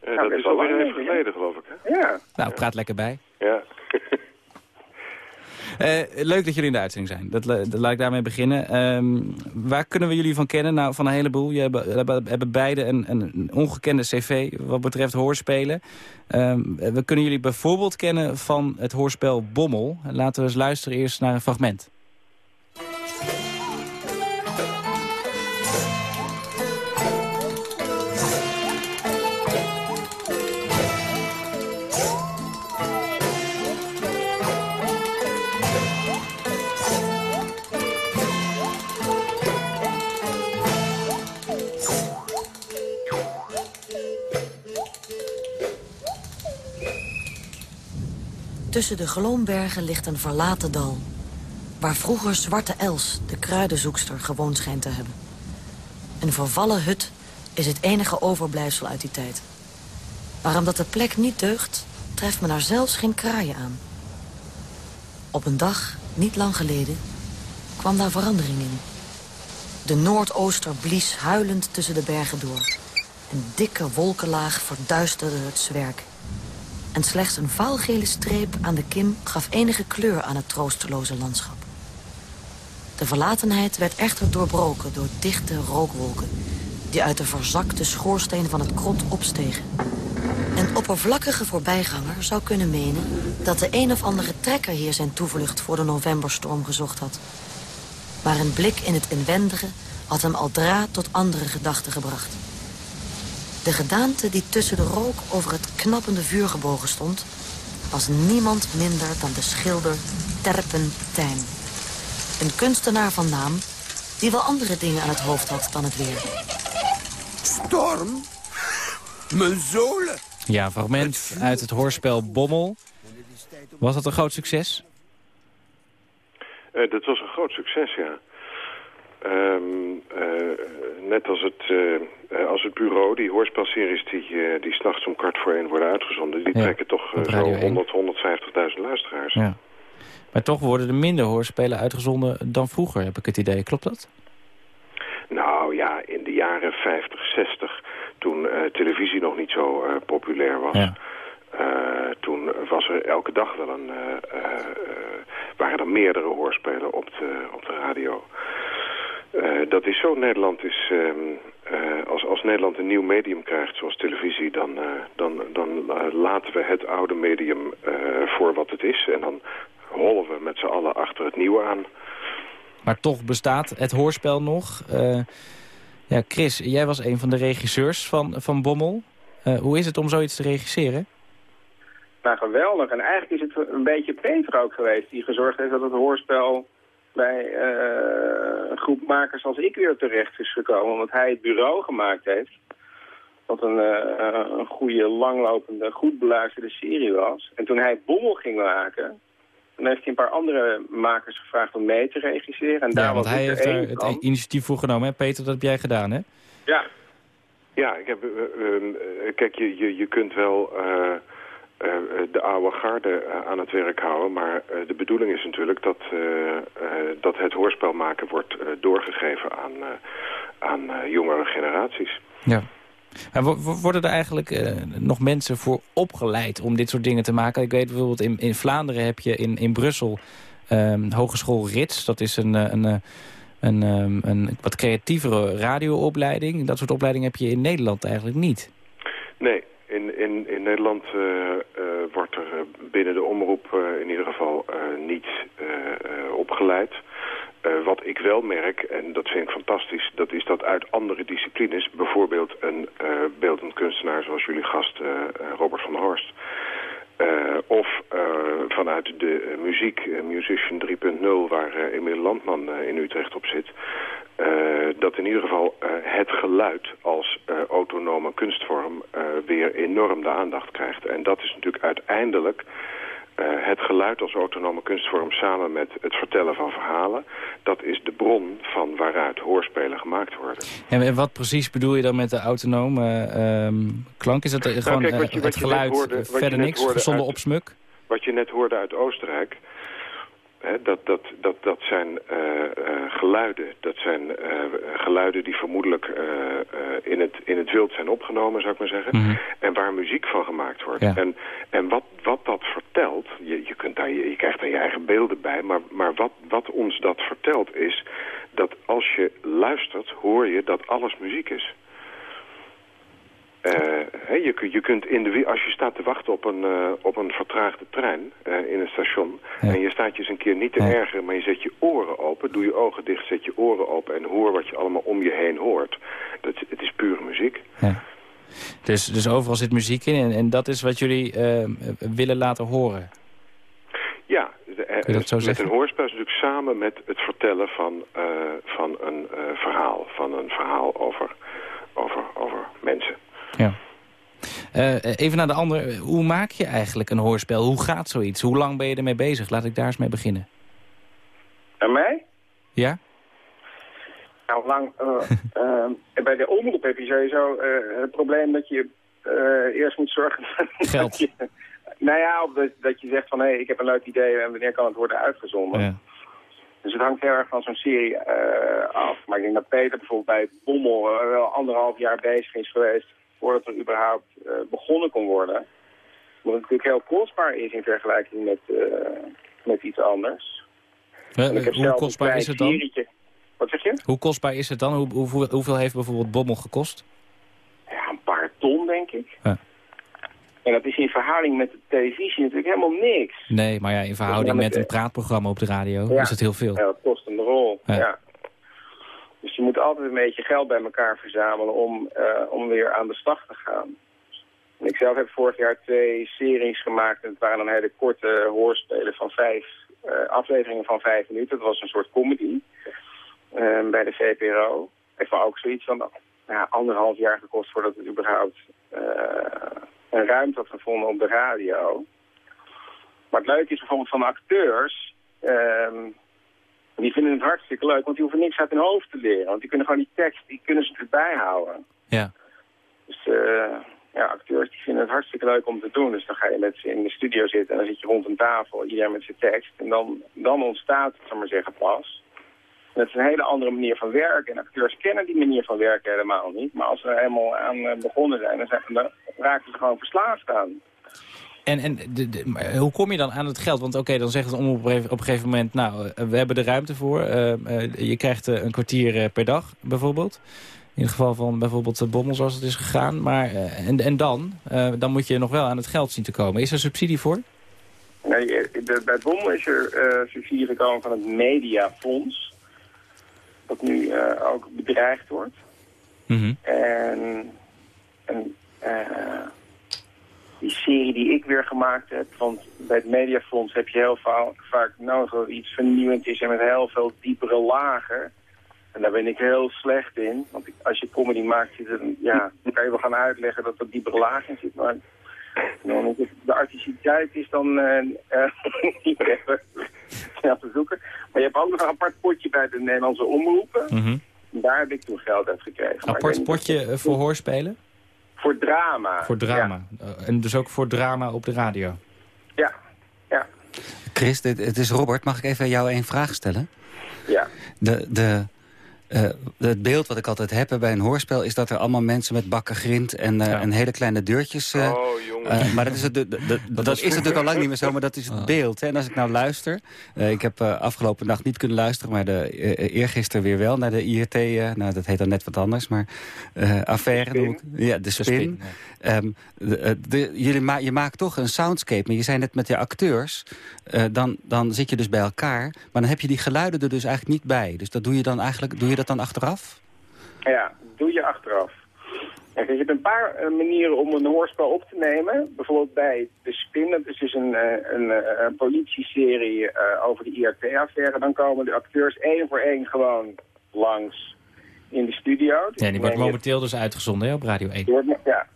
Eh, dat is alweer even geleden, geloof ik. Hè? Ja. Nou, praat lekker bij. Ja. Eh, leuk dat jullie in de uitzending zijn. Dat, dat laat ik daarmee beginnen. Ehm, waar kunnen we jullie van kennen? Nou, van een heleboel. Je hebben, hebben, hebben beide een, een ongekende cv wat betreft hoorspelen. Ehm, we kunnen jullie bijvoorbeeld kennen van het hoorspel Bommel. Laten we eens luisteren eerst naar een fragment. Tussen de Gloombergen ligt een verlaten dal... waar vroeger Zwarte Els, de kruidenzoekster, gewoond schijnt te hebben. Een vervallen hut is het enige overblijfsel uit die tijd. Maar omdat de plek niet deugt, treft men er zelfs geen kraaien aan. Op een dag, niet lang geleden, kwam daar verandering in. De noordooster blies huilend tussen de bergen door. Een dikke wolkenlaag verduisterde het zwerk. En slechts een vaalgele streep aan de kim gaf enige kleur aan het troosteloze landschap. De verlatenheid werd echter doorbroken door dichte rookwolken... die uit de verzakte schoorsteen van het krot opstegen. Een oppervlakkige voorbijganger zou kunnen menen... dat de een of andere trekker hier zijn toevlucht voor de novemberstorm gezocht had. Maar een blik in het inwendige had hem al tot andere gedachten gebracht. De gedaante die tussen de rook over het knappende vuur gebogen stond... was niemand minder dan de schilder Terpentijn. Een kunstenaar van naam die wel andere dingen aan het hoofd had dan het weer. Storm? Mijn zolen? Ja, een fragment uit het hoorspel Bommel. Was dat een groot succes? Eh, dat was een groot succes, ja. Ehm, eh, net als het, eh, eh, als het bureau, die hoorspelseries die, eh, die s'nachts om kwart voor één worden uitgezonden... die Ja, trekken toch zo Radio 1. 100, 150.000 luisteraars. Ja. Maar toch worden er minder hoorspelen uitgezonden dan vroeger, heb ik het idee. Klopt dat? Nou ja, in de jaren 50, 60, toen televisie nog niet zo populair was... Ja. toen was er elke dag wel een... eh, eh, waren er meerdere hoorspelen op de, op de radio. Eh, dat is zo. Nederland is... ehm, eh, als, als Nederland een nieuw medium krijgt, zoals televisie... dan, eh, dan, dan laten we het oude medium eh, voor wat het is. En dan hollen we met z'n allen achter het nieuwe aan. Maar toch bestaat het hoorspel nog. Eh, ja, Chris, jij was een van de regisseurs van, van Bommel. Eh, hoe is het om zoiets te regisseren? Nou, geweldig. En eigenlijk is het een beetje Peter ook geweest die gezorgd heeft dat het hoorspel bij eh, een groep makers als ik weer terecht is gekomen. Omdat hij het bureau gemaakt heeft. Wat een, eh, een goede, langlopende, goed beluisterde serie was. En toen hij Bommel ging maken, dan heeft hij een paar andere makers gevraagd om mee te regisseren. En daar ja, want was hij er heeft daar één het van. initiatief voor genomen. Hè? Peter, dat heb jij gedaan, hè? Ja, Ja, ik heb, eh, kijk, je, je, je kunt wel de oude garde eh, aan het werk houden, maar eh, de bedoeling is natuurlijk dat, eh, eh, dat het hoorspel maken wordt eh, doorgegeven aan, eh, aan eh, jongere generaties. Ja. Wo- worden er eigenlijk eh, nog mensen voor opgeleid om dit soort dingen te maken? Ik weet bijvoorbeeld in, in Vlaanderen heb je in, in Brussel ehm, Hogeschool Rits. Dat is een, eh, een, eh, een, ehm, een wat creatievere radioopleiding. Dat soort opleiding heb je in Nederland eigenlijk niet. Nee, in, in, in Nederland eh, eh, wordt er eh, binnen de omroep eh, in ieder geval eh, niet eh, opgeleid. Wat ik wel merk, en dat vind ik fantastisch, dat is dat uit andere disciplines, bijvoorbeeld een beeldend kunstenaar zoals jullie gast Robert van Horst, eh, of eh, vanuit de eh, muziek, Musician 3.0, waar Emiel Landman in Utrecht op zit, dat in ieder geval het geluid als autonome kunstvorm weer enorm de aandacht krijgt. En dat is natuurlijk uiteindelijk het geluid als autonome kunstvorm samen met het vertellen van verhalen. Dat is de bron van waaruit hoorspelen gemaakt worden. En wat precies bedoel je dan met de autonome ehm, klank? Is dat eh, gewoon kijk, wat eh, je- wat het geluid, hoorde- eh, verder niks, zonder uit- opsmuk? Wat je net hoorde uit Oostenrijk, dat, dat, dat, dat zijn eh, eh, geluiden. Dat zijn eh, geluiden die vermoedelijk in, het, in het wild zijn opgenomen, zou ik maar zeggen. Mhm. En waar muziek van gemaakt wordt. Ja. En, en wat, wat dat vertelt, je, je, kunt daar, je, je krijgt daar je eigen beelden bij, maar, maar wat, wat ons dat vertelt is dat als je luistert, hoor je dat alles muziek is. Eh, je, je kunt in de, als je staat te wachten op een, eh, op een vertraagde trein eh, in een station... en je staat je eens een keer niet te ergeren, maar je zet je oren open... doe je ogen dicht, zet je oren open en hoor wat je allemaal om je heen hoort. Dat, het is pure muziek. Dus, dus overal zit muziek in en, en dat is wat jullie willen laten horen. Ja, de- dat zo met zeggen? een hoorspel is natuurlijk samen met het vertellen van, van een verhaal. Van een verhaal over, over, over mensen. Ja. Eh, even naar de andere. Hoe maak je eigenlijk een hoorspel? Hoe gaat zoiets? Hoe lang ben je ermee bezig? Laat ik daar eens mee beginnen. En mij? Ja? Nou, lang, eh, eh, bij de omroep heb je sowieso eh, het probleem dat je eh, eerst moet zorgen... Geld. dat je, nou ja, of dat, dat je zegt van, hé, ik heb een leuk idee en wanneer kan het worden uitgezonden. Ja. Dus het hangt heel erg van zo'n serie eh, af. Maar ik denk dat Peter bijvoorbeeld bij Bommel eh, wel anderhalf jaar bezig is geweest voordat er überhaupt eh, begonnen kon worden. Wat natuurlijk heel kostbaar is in vergelijking met, eh, met iets anders. Hoe kostbaar is het dan? Wat zeg je? Hoe kostbaar is het dan? Hoe, hoeveel, hoeveel heeft bijvoorbeeld Bommel gekost? Ja, een paar ton, denk ik. En dat is in verhouding met de televisie natuurlijk helemaal niks. Nee, maar ja, in verhouding met een praatprogramma op de radio Ja. is het heel veel. Ja, dat kost een rol. Ja. Ja. Dus je moet altijd een beetje geld bij elkaar verzamelen om, eh, om weer aan de slag te gaan. En ik zelf heb vorig jaar twee series gemaakt. En het waren dan hele korte hoorspelen van vijf eh, afleveringen van vijf minuten. Dat was een soort comedy eh, bij de VPRO. Heeft me ook zoiets van anderhalf jaar gekost voordat het überhaupt een ruimte had gevonden op de radio. Maar het leuke is bijvoorbeeld van acteurs... ehm, die vinden het hartstikke leuk, want die hoeven niks uit hun hoofd te leren. Want die kunnen gewoon die tekst, die kunnen ze erbij houden. Ja. Dus eh, ja, acteurs die vinden het hartstikke leuk om te doen. Dus dan ga je met ze in de studio zitten en dan zit je rond een tafel, iedereen met zijn tekst. En dan, dan ontstaat het, zal ik maar zeggen, pas. En dat is een hele andere manier van werken. En acteurs kennen die manier van werken helemaal niet. Maar als ze er helemaal aan eh, begonnen zijn, dan, zijn, dan raken ze gewoon verslaafd aan. En, en de, de- hoe kom je dan aan het geld? Want oké, dan zegt het om op een gegeven- op een gegeven moment... nou, eh, we hebben er ruimte voor. Eh, eh, je krijgt een kwartier per dag, bijvoorbeeld. In het geval van bijvoorbeeld de Bommel, zoals het is gegaan. Maar, en, en dan? Dan moet je nog wel aan het geld zien te komen. Is er subsidie voor? Nee, de- bij Bommel is er subsidie gekomen van het Mediafonds. Dat nu ook bedreigd wordt. En, en eh, die serie die ik weer gemaakt heb, want bij het Mediafonds heb je heel va- vaak dat iets vernieuwend is en met heel veel diepere lagen. En daar ben ik heel slecht in. Want als je comedy maakt, zit er, ja, dan kan je wel gaan uitleggen dat er diepere lagen in zit. Maar dan de artisticiteit is dan eh, eh, niet even snel te zoeken. Maar je hebt ook nog een apart potje bij de Nederlandse omroepen. En Daar heb ik toen geld uit gekregen. Apart potje eh, voor hoorspelen? Voor drama. Voor drama. Eh, en dus ook voor drama op de radio? Ja, ja, Chris, dit, het is Robert. Mag ik even jou één vraag stellen? ja. De, de, eh, het beeld wat ik altijd heb bij een hoorspel... is dat er allemaal mensen met bakken grind en, eh, en hele kleine deurtjes... eh, eh, maar dat is, het, de- de- de- dat is natuurlijk al lang niet meer zo, maar dat is het beeld. Hè? En als ik nou luister... eh, ik heb afgelopen nacht niet kunnen luisteren... maar de, eergisteren weer wel naar de IRT... eh, nou, dat heet dan net wat anders, maar eh, affaire. noem ik- Ja, de spin. spin, Ehm, de, eh, de- jullie ma je maakt toch een soundscape. Maar je zei net met de acteurs... eh, dan, dan zit je dus bij elkaar. Maar dan heb je die geluiden er dus eigenlijk niet bij. Dus dat doe je dan eigenlijk, doe je dat dan achteraf? Ja, doe je achteraf. Kijk, je hebt een paar eh, manieren om een hoorspel op te nemen. Bijvoorbeeld bij De Spin, dat is dus een, eh, een, eh, een politieserie eh, over de IRT-affaire. Dan komen de acteurs één voor één gewoon langs in de studio. Dus Ja, die wordt neem je- momenteel dus uitgezonden hè, op Radio 1. die wordt- ja.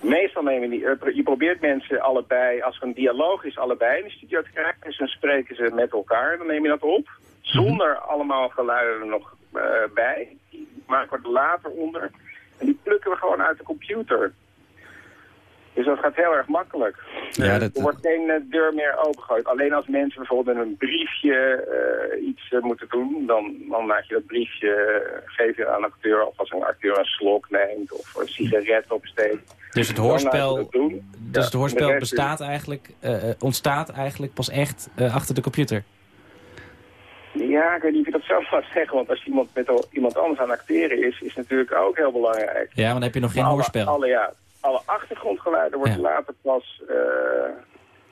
Meestal nemen die, je probeert mensen allebei, als er een dialoog is, allebei in de studio te krijgen. Dus dan spreken ze met elkaar, dan neem je dat op. Zonder allemaal geluiden er nog bij. Die maken we er later onder. En die plukken we gewoon uit de computer. Dus dat gaat heel erg makkelijk. Ja, dat- er wordt geen eh, deur meer opengegooid. Alleen als mensen bijvoorbeeld in een briefje eh, iets eh, moeten doen, dan, dan laat je dat briefje eh, geef je aan een acteur of als een acteur een slok neemt of een sigaret opsteekt. Dus het hoorspel, dus Ja, het hoorspel bestaat eigenlijk, eh, eh, ontstaat eigenlijk pas echt eh, achter de computer. Ja, ik weet niet of je dat zelf gaat zeggen, want als iemand met iemand anders aan het acteren is, is natuurlijk ook heel belangrijk. Ja, want dan heb je nog geen alle, hoorspel. Alle, ja, alle achtergrondgeluiden worden later pas eh,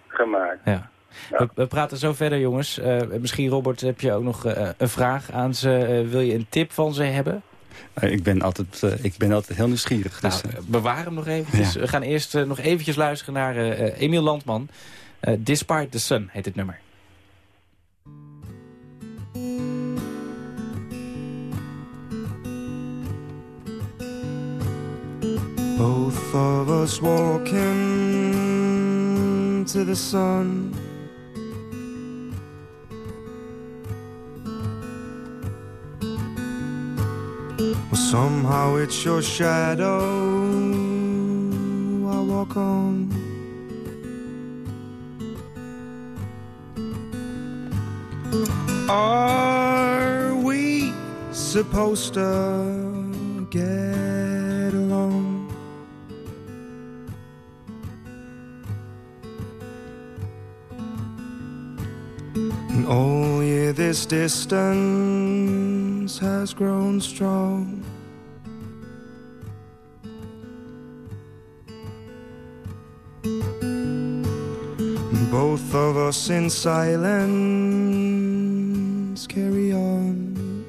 gemaakt. Ja. We, we praten zo verder, jongens. Eh, misschien, Robert, heb je ook nog eh, een vraag aan ze. Wil je een tip van ze hebben? Ik, ben altijd, ik ben altijd heel nieuwsgierig. Dus, Nou, bewaar hem nog eventjes. We gaan eerst nog eventjes luisteren naar Emiel Landman. Eh, Despite the Sun heet het nummer. Both of us walking to the sun. Well, somehow it's your shadow I walk on. Are we supposed to get oh yeah, this distance has grown strong. Both of us in silence carry on.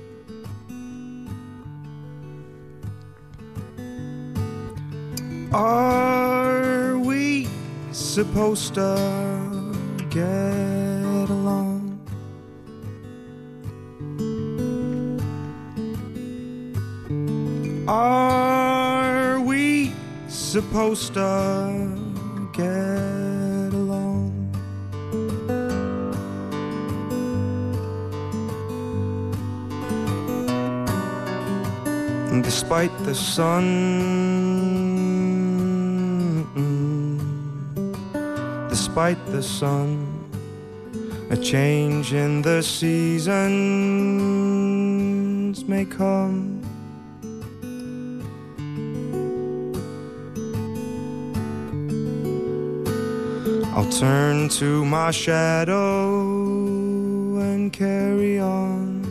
Are we supposed to get Are we supposed to get along? And despite the sun, despite the sun, a change in the seasons may come. I'll turn to my shadow and carry on.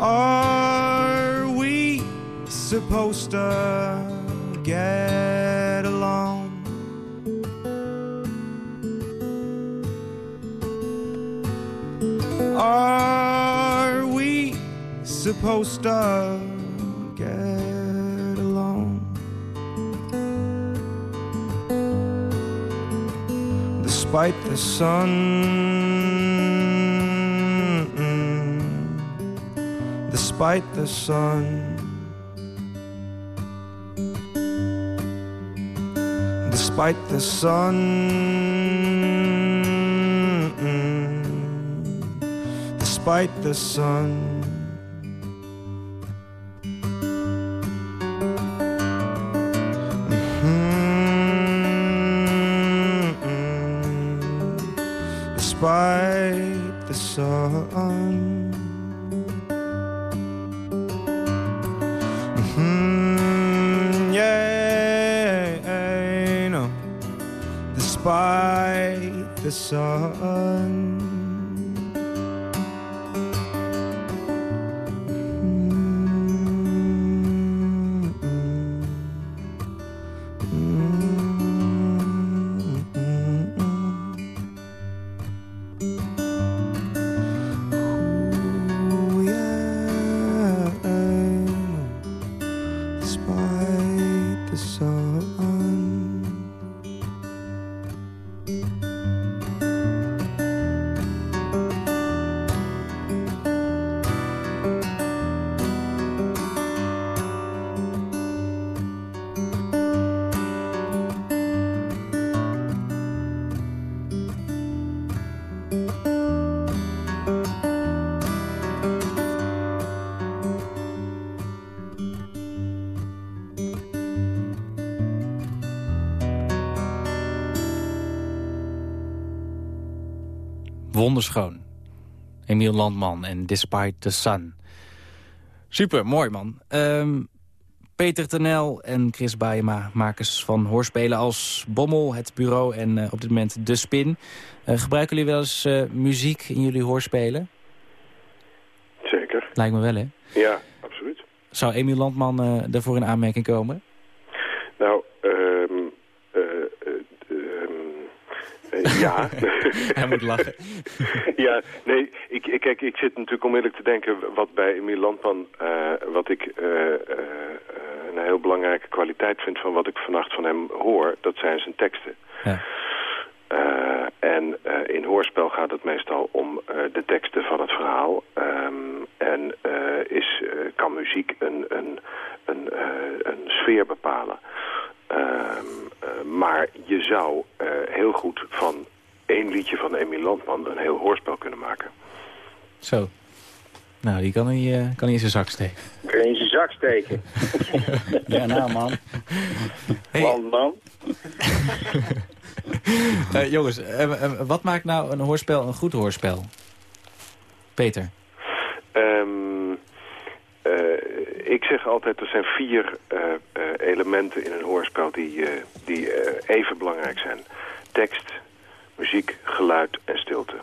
Are we supposed to get along? Are we supposed to Despite the sun, despite the sun. Despite the sun, despite the sun. Wonderschoon. Emiel Landman en Despite the Sun. Super, mooi man. Ehm, Peter Tenel en Chris Baayema, makers van hoorspelen als Bommel, Het Bureau en eh, op dit moment De Spin. Eh, gebruiken jullie wel eens eh, muziek in jullie hoorspelen? Zeker. Lijkt me wel, hè? Ja, absoluut. Zou Emiel Landman daarvoor in aanmerking komen? Nou, ehm eh, eh, ehm, eh, ja. Hij moet lachen. ja, nee, ik, ik, kijk, ik zit natuurlijk onmiddellijk te denken wat bij Emiel Landman, eh, wat ik eh, eh, een heel belangrijke kwaliteit vind van wat ik vannacht van hem hoor, dat zijn zijn teksten. Ja. En in hoorspel gaat het meestal om de teksten van het verhaal. Ehm, en is, kan muziek een, een, een, een sfeer bepalen. Eh, maar je zou eh, heel goed van één liedje van Emil Landman een heel hoorspel kunnen maken. Zo. Nou, die kan hij, eh, kan hij in zijn zak steken. Kun je in zijn zak steken. Ja, nou man. Landman. Eh, jongens, eh, eh, wat maakt nou een hoorspel een goed hoorspel? Peter. Ehm, eh, ik zeg altijd, er zijn vier eh, eh, elementen in een hoorspel die, eh, die even belangrijk zijn. Tekst, muziek, geluid en stilte.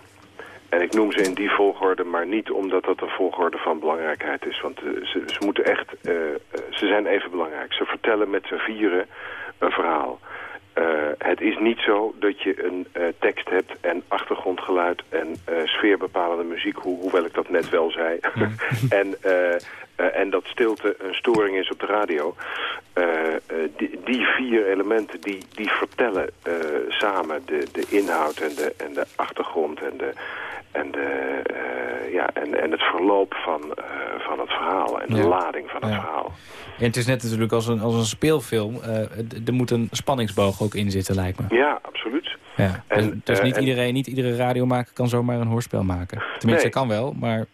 En ik noem ze in die volgorde, maar niet omdat dat een volgorde van belangrijkheid is. Want ze, ze moeten echt, ze zijn even belangrijk. Ze vertellen met z'n vieren een verhaal. Het is niet zo dat je een tekst hebt en achtergrondgeluid en sfeerbepalende muziek, ho hoewel ik dat net wel zei. en, eh, en dat stilte een storing is op de radio. Eh, eh, die, die vier elementen die, die vertellen samen de, de inhoud en de, en de achtergrond en de, en, de, ja, en, en het verloop van, van het verhaal en de Ja. lading van het Ja. verhaal. En het is net natuurlijk als een, als een speelfilm. er moet een spanningsboog ook in zitten, lijkt me. Ja, absoluut. Ja. En, dus dus eh, niet, en- iedereen, niet iedere radiomaker kan zomaar een hoorspel maken. Tenminste, Nee. kan wel, maar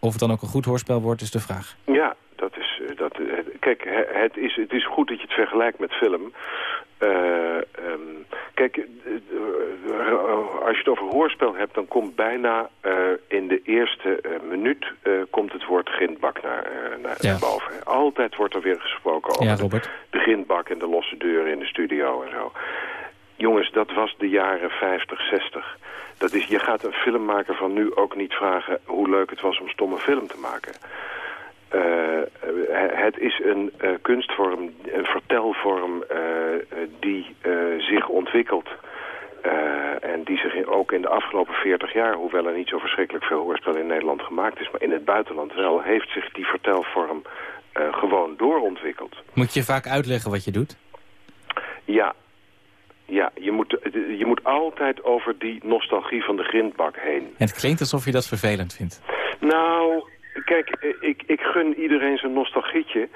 of het dan ook een goed hoorspel wordt, is de vraag. Ja, dat is... eh, Dat, eh, kijk, he- het is, het is goed dat je het vergelijkt met film. Ehm, kijk, als je het over hoorspel hebt... dan komt bijna in de eerste minuut... komt het woord grindbak naar, naar, Ja. naar boven. Altijd wordt er weer gesproken over Ja, de grindbak... en de losse deuren in de studio en zo. Jongens, dat was de jaren 50, 60. Dat is, je gaat een filmmaker van nu ook niet vragen hoe leuk het was om stomme film te maken. Eh, het is een eh, kunstvorm, een vertelvorm eh, die zich ontwikkelt. En die zich ook in de afgelopen 40 jaar, hoewel er niet zo verschrikkelijk veel hoorspel in Nederland gemaakt is, maar in het buitenland wel, heeft zich die vertelvorm gewoon doorontwikkeld. Moet je vaak uitleggen wat je doet? Ja, ja je, moet, je moet altijd over die nostalgie van de grindbak heen. En het klinkt alsof je dat vervelend vindt. Nou, kijk, ik, ik gun iedereen zijn nostalgietje.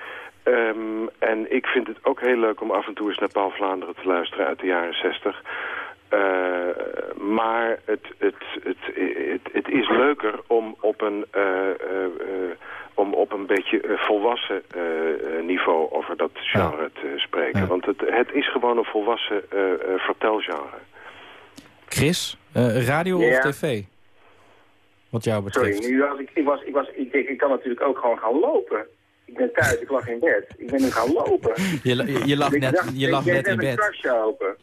Ehm, en ik vind het ook heel leuk om af en toe eens naar Paul Vlaanderen te luisteren uit de jaren 60. Eh, maar het, het, het, het, het is leuker om op een, eh, eh, eh, om op een beetje volwassen eh, eh, niveau over dat genre te spreken. Want het, het is gewoon een volwassen eh, eh, vertelgenre. Chris, eh, radio Ja. of tv? Wat jou betreft. Sorry, nu was ik, ik, was, ik, was, ik, denk, ik kan natuurlijk ook gewoon gaan lopen. Ik ben thuis, ik lag in bed. Ik ben nu gaan lopen. Je, je, lag Ik net, dacht, je ik lag deed net in even het bed. kastje open.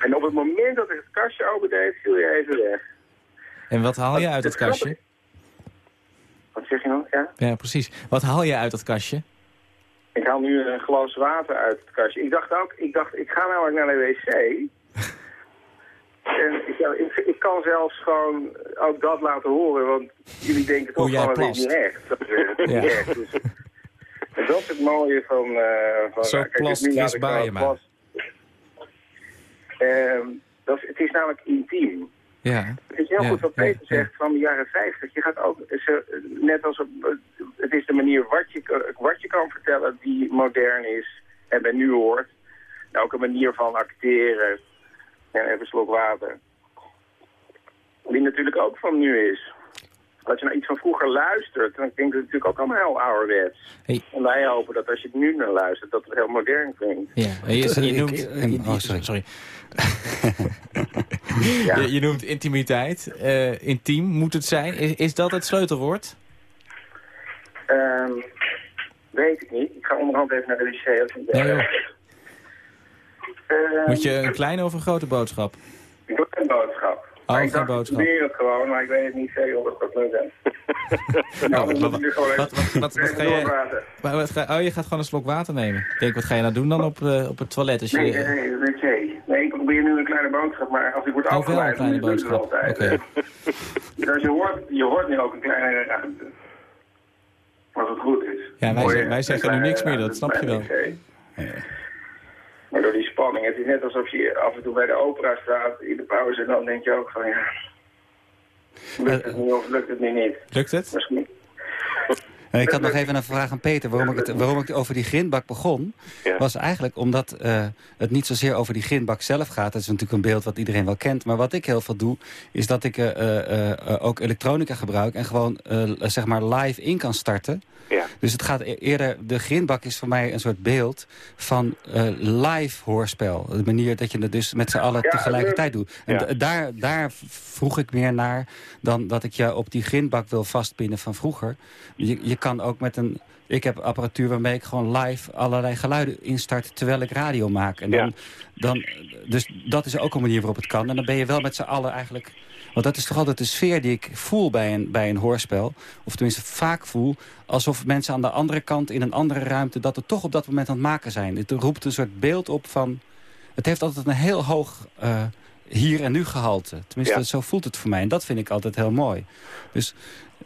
En op het moment dat ik het kastje opendeed, viel je even weg. En wat haal je uit het Het kastje? Wat zeg je nou? Ja? Ja, precies. Wat haal je uit dat kastje? Ik haal nu een glas water uit het kastje. Ik dacht ook, ik dacht, ik ga namelijk naar de wc. en ik, ja, ik, ik kan zelfs gewoon ook dat laten horen, want jullie denken toch gewoon dat is niet echt. Dat is, dat Ja. niet echt. Dus, en dat is het mooie van... eh van Zo kijk, plast Chris. Ehm, dat is, het is namelijk intiem. Ja. Het is heel Ja, goed wat Peter ja. zegt van de jaren 50. Je gaat ook, net als op, het is de manier wat je, kan- wat je kan vertellen die modern is en bij nu hoort. En ook een manier van acteren. En even slok water. Die natuurlijk ook van nu is. Als je naar iets van vroeger luistert, dan klinkt het natuurlijk ook allemaal heel ouderwets. Hey. En wij hopen dat als je het nu naar luistert, dat het heel modern klinkt. Ja, en je, noemt... ik- oh, sorry. sorry. je, je noemt intimiteit. Eh, intiem moet het zijn. Is, is dat het sleutelwoord? Ehm, weet ik niet. Ik ga onderhand even naar de wc. Als ik Nee, joh. Ehm, Moet je een kleine of een grote boodschap? Ik doe een boodschap. Oh, ik dacht, boodschap. Ik probeer het gewoon, maar ik weet het niet zeker of het hè. nou, even Wat, wat, wat, wat ga je, wat ga- oh, je gaat gewoon een slok water nemen. Ik denk, wat ga je nou doen dan op, eh, op het toilet? Als je, Nee, nee, nee. Nee, ik probeer nu een kleine boodschap, maar als ik word Oh, wel een kleine boodschap. altijd. Dus je hoort, je hoort nu ook een kleine ruimte. Als het goed is. Ja, wij wij zeggen nu kleine niks meer, dat ruimte snap je wel. wc. Maar door die spanning, het is net alsof je af en toe bij de opera staat in de pauze en dan denk je ook van ja, lukt het nu of lukt het nu niet? Lukt het? Misschien. Ik had nog even een vraag aan Peter. Waarom ik, het, waarom ik over die grindbak begon... was eigenlijk omdat eh, het niet zozeer over die grindbak zelf gaat. Dat is natuurlijk een beeld wat iedereen wel kent. Maar wat ik heel veel doe, is dat ik eh, eh, ook elektronica gebruik... en gewoon zeg maar live in kan starten. Ja. Dus het gaat e- eerder... De grindbak is voor mij een soort beeld van live hoorspel. De manier dat je het dus met z'n allen Ja, tegelijkertijd doet. En daar, daar vroeg ik meer naar dan dat ik je op die grindbak wil vastpinnen van vroeger. Je, je kan ook met een... Ik heb apparatuur waarmee ik gewoon live allerlei geluiden instart terwijl ik radio maak. En dan, dan, dus dat is ook een manier waarop het kan. En dan ben je wel met z'n allen eigenlijk... Want dat is toch altijd de sfeer die ik voel bij een, bij een hoorspel. Of tenminste vaak voel. Alsof mensen aan de andere kant in een andere ruimte... dat er toch op dat moment aan het maken zijn. Het roept een soort beeld op van... Het heeft altijd een heel hoog eh, hier en nu gehalte. Tenminste, Ja. zo voelt het voor mij. En dat vind ik altijd heel mooi. Dus,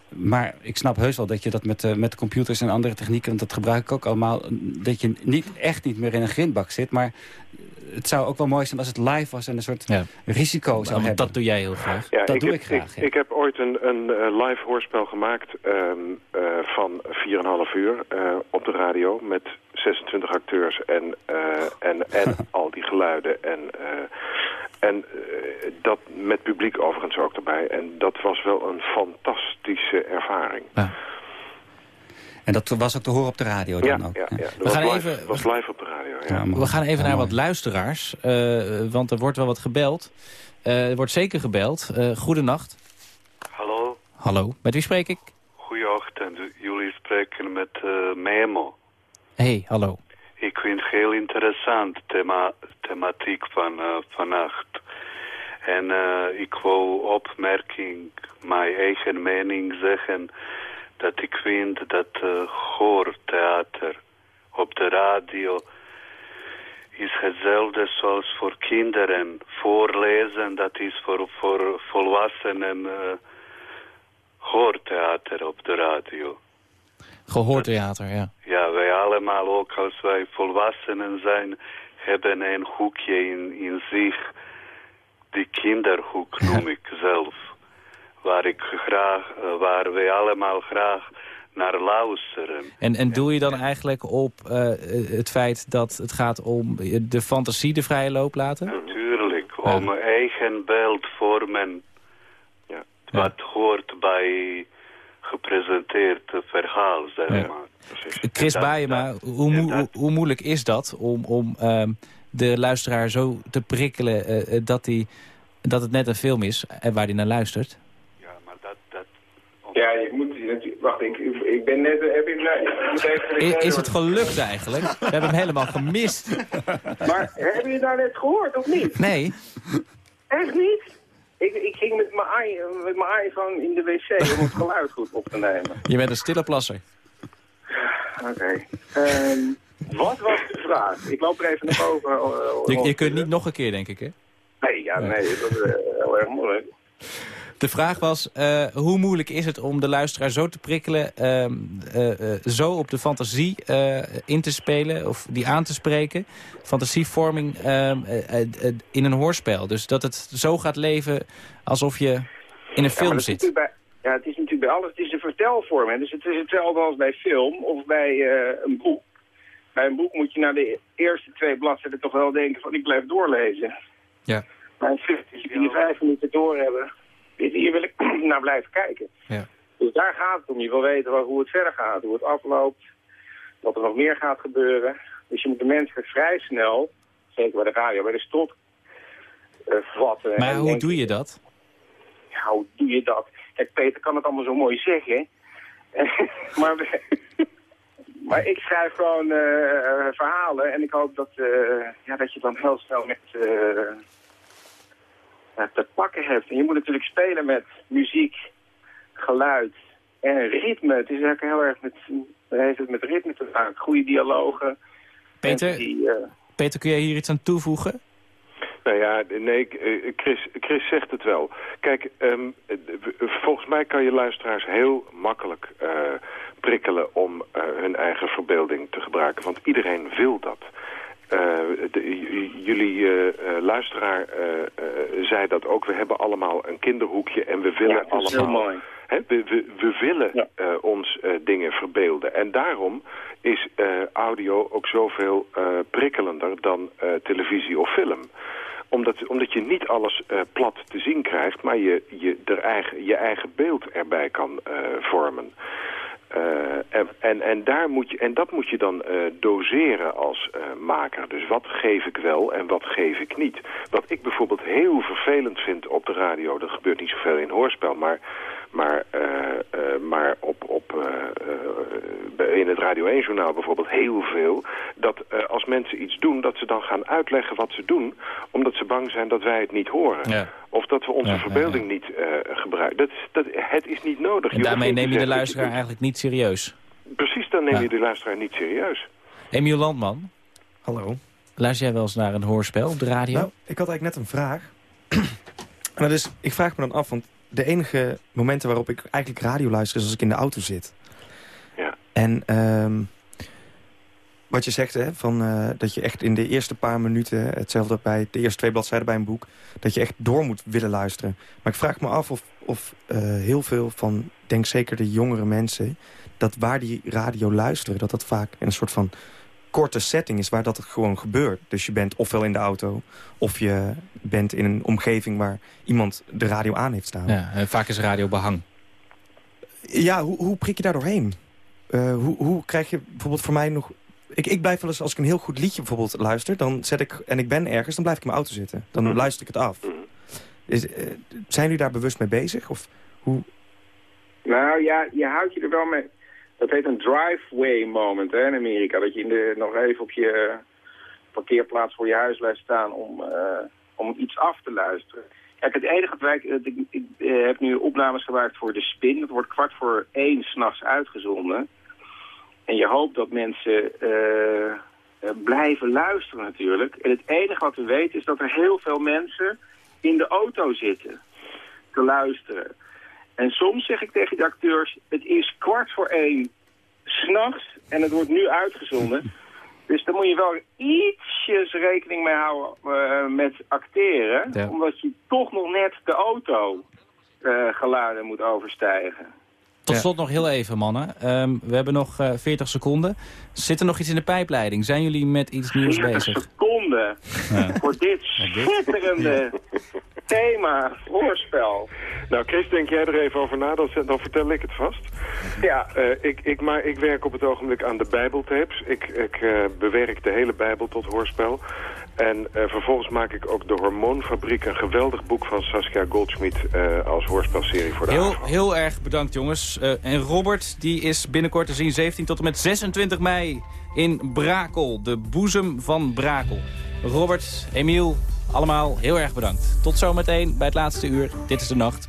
maar ik snap heus wel dat je dat met, eh, met computers en andere technieken... want dat gebruik ik ook allemaal... dat je niet, echt niet meer in een grindbak zit. Maar het zou ook wel mooi zijn als het live was... en een soort risico zou want hebben. dat doe jij heel graag. Ja, dat ik doe heb, ik graag, Ik, ik heb ooit een, een eh, live hoorspel gemaakt ehm, eh, van 4,5 uur eh, op de radio met 26 acteurs en, eh, en, en al die geluiden. En, eh, en eh, dat met publiek overigens ook erbij. En dat was wel een fantastische ervaring. En dat was ook te horen op de radio dan Ja, ook. ja, ja. Dat We was, gaan live, even- was live op de radio. Ja. We gaan even naar wat luisteraars, eh, want er wordt wel wat gebeld. Eh, er wordt zeker gebeld. Eh goedenacht. Hallo, Hallo, met wie spreek ik? goeieochtend. Jullie spreken met Memo. Hey, hallo. Ik vind heel interessant thema, thematiek van uh, vannacht. En eh, ik wou opmerking, mijn eigen mening zeggen... dat ik vind dat uh, hoortheater op de radio is hetzelfde zoals voor kinderen. Voorlezen, dat is voor, voor volwassenen hoortheater op de radio. Gehoortheater, ja. Ja, wij allemaal, ook als wij volwassenen zijn, hebben een hoekje in, in zich. Die kinderhoek noem ik zelf. Waar, ik graag, uh, waar wij allemaal graag naar luisteren. En, en doe je dan eigenlijk op uh, het feit dat het gaat om de fantasie de vrije loop laten? Natuurlijk, ja. om eigen beeld vormen. Ja. Wat hoort bij gepresenteerd verhaal, zeg ja. maar. Chris Baaiema, hoe, mo hoe, hoe, moeilijk is dat om, om um, de luisteraar zo te prikkelen uh, dat, die, dat het net een film is en waar hij naar luistert? Ja, maar dat... dat ja, je moet... Wacht, ik, ik ben net... Heb je, is, is het gelukt eigenlijk? We hebben hem helemaal gemist. Maar hebben jullie nou net gehoord, of niet? Nee. Echt niet? Ik, ik ging met mijn, met mijn iPhone in de wc om het geluid goed op te nemen. Je bent een stille plasser. Oké. Okay. Um, wat was de vraag? Ik loop er even naar boven. Uh, je, je kunt niet nog een keer, denk ik, hè? Nee, ja, nee, dat is uh, heel erg moeilijk. De vraag was, uh, hoe moeilijk is het om de luisteraar zo te prikkelen... Uh, zo op de fantasie in te spelen of die aan te spreken. Fantasievorming in een hoorspel. Dus dat het zo gaat leven alsof je in een film ja, zit. Ja, het is natuurlijk bij alles, het is een vertelvorm. Hè? Dus het is hetzelfde als bij film of bij een boek. Bij een boek moet je na de eerste twee bladzijden toch wel denken van ik blijf doorlezen. Ja. Maar een film, als je die vijf minuten door hebben... Hier wil ik naar blijven kijken. Ja. Dus daar gaat het om. Je wil weten hoe het verder gaat, hoe het afloopt, wat er nog meer gaat gebeuren. Dus je moet de mensen vrij snel, zeker bij de radio, bij de stot, eh, vatten. Maar hoe denk- doe je dat? Ja, hoe doe je dat? Kijk, Peter kan het allemaal zo mooi zeggen. maar, maar ik schrijf gewoon eh, verhalen en ik hoop dat, eh, ja, dat je dan heel snel met te pakken hebt. En je moet natuurlijk spelen met muziek, geluid en ritme. Het is eigenlijk heel erg met, heeft het met ritme te maken. Goede dialogen. Peter? Die, eh, Peter, kun jij hier iets aan toevoegen? Nou ja, nee, eh, Chris, Chris zegt het wel. Kijk, ehm, eh, volgens mij kan je luisteraars heel makkelijk eh, prikkelen om eh, hun eigen verbeelding te gebruiken. Want iedereen wil dat. Eh, de- jullie eh, eh, luisteraar zei dat ook. We hebben allemaal een kinderhoekje en we willen Ja, dat is heel allemaal... mooi. Hè, we, we, we willen ons dingen verbeelden. En daarom is audio ook zoveel prikkelender dan televisie of film omdat, omdat je niet alles plat te zien krijgt, maar je je, er eigen, je eigen beeld erbij kan vormen. Eh, en, en, en, daar moet je, en dat moet je dan eh, doseren als eh, maker. Dus wat geef ik wel en wat geef ik niet. Wat ik bijvoorbeeld heel vervelend vind op de radio... dat gebeurt niet zoveel in hoorspel... maar, maar, eh, eh, maar op, op, eh, eh, in het Radio 1-journaal bijvoorbeeld heel veel... dat eh, als mensen iets doen, dat ze dan gaan uitleggen wat ze doen... omdat ze bang zijn dat wij het niet horen. Ja. Of dat we onze Ja, ja, verbeelding niet eh, gebruiken. Dat, is- dat, het is niet nodig. En daarmee neem je de dat luisteraar eigenlijk niet serieus. Precies, dan neem Ja. je de luisteraar niet serieus. Emiel Landman, Hallo. luister jij wel eens naar een hoorspel op de radio? Nou, ik had eigenlijk net een vraag. maar dus, ik vraag me dan af, want de enige momenten waarop ik eigenlijk radio luister... is als ik in de auto zit. Ja. En ehm, wat je zegt, hè, van, eh, dat je echt in de eerste paar minuten... hetzelfde bij de eerste twee bladzijden bij een boek... dat je echt door moet willen luisteren. Maar ik vraag me af of, of eh, heel veel van, denk zeker de jongere mensen... dat waar die radio luisteren, dat dat vaak een soort van korte setting is waar dat gewoon gebeurt. Dus je bent ofwel in de auto, of je bent in een omgeving waar iemand de radio aan heeft staan. Ja, en vaak is radio behang. Ja, hoe, hoe prik je daar doorheen? Eh, hoe, hoe krijg je bijvoorbeeld voor mij nog... Ik, ik blijf wel eens, als ik een heel goed liedje bijvoorbeeld luister... dan zet ik, en ik ben ergens, dan blijf ik in mijn auto zitten. Dan Mhm. luister ik het af. Is, eh, zijn jullie daar bewust mee bezig? Of hoe... Nou ja, je houdt je er wel mee. Dat heet een driveway moment hè, in Amerika. Dat je in de, nog even op je eh, parkeerplaats voor je huis blijft staan om, eh, om iets af te luisteren. Kijk, het enige wij... Ik, ik, eh, heb nu opnames gemaakt voor de spin. Dat wordt kwart voor één s'nachts uitgezonden. En je hoopt dat mensen blijven luisteren natuurlijk. En het enige wat we weten is dat er heel veel mensen in de auto zitten te luisteren. En soms zeg ik tegen de acteurs, het is kwart voor één s'nachts en het wordt nu uitgezonden. Dus daar moet je wel ietsjes rekening mee houden eh, met acteren. Ja. Omdat je toch nog net de auto eh, geluiden moet overstijgen. Tot slot nog heel even, mannen. Ehm, we hebben nog eh 40 seconden. Zit er nog iets in de pijpleiding? Zijn jullie met iets nieuws 40 bezig? seconden Ja. voor dit schitterende thema, hoorspel. Nou, Chris, denk jij er even over na, dan, dan vertel ik het vast. Ja. Eh, ik, ik, maar ik werk op het ogenblik aan de Bijbeltapes. Ik, ik eh, bewerk de hele Bijbel tot hoorspel. En eh, vervolgens maak ik ook de Hormoonfabriek, een geweldig boek van Saskia Goldschmidt eh, als hoorspelserie voor de Heel, avond. heel erg bedankt, jongens. Eh, en Robert, die is binnenkort te zien 17 tot en met 26 mei in Brakel. De boezem van Brakel. Robert, Emiel, allemaal heel erg bedankt. Tot zometeen bij het laatste uur. Dit is de nacht.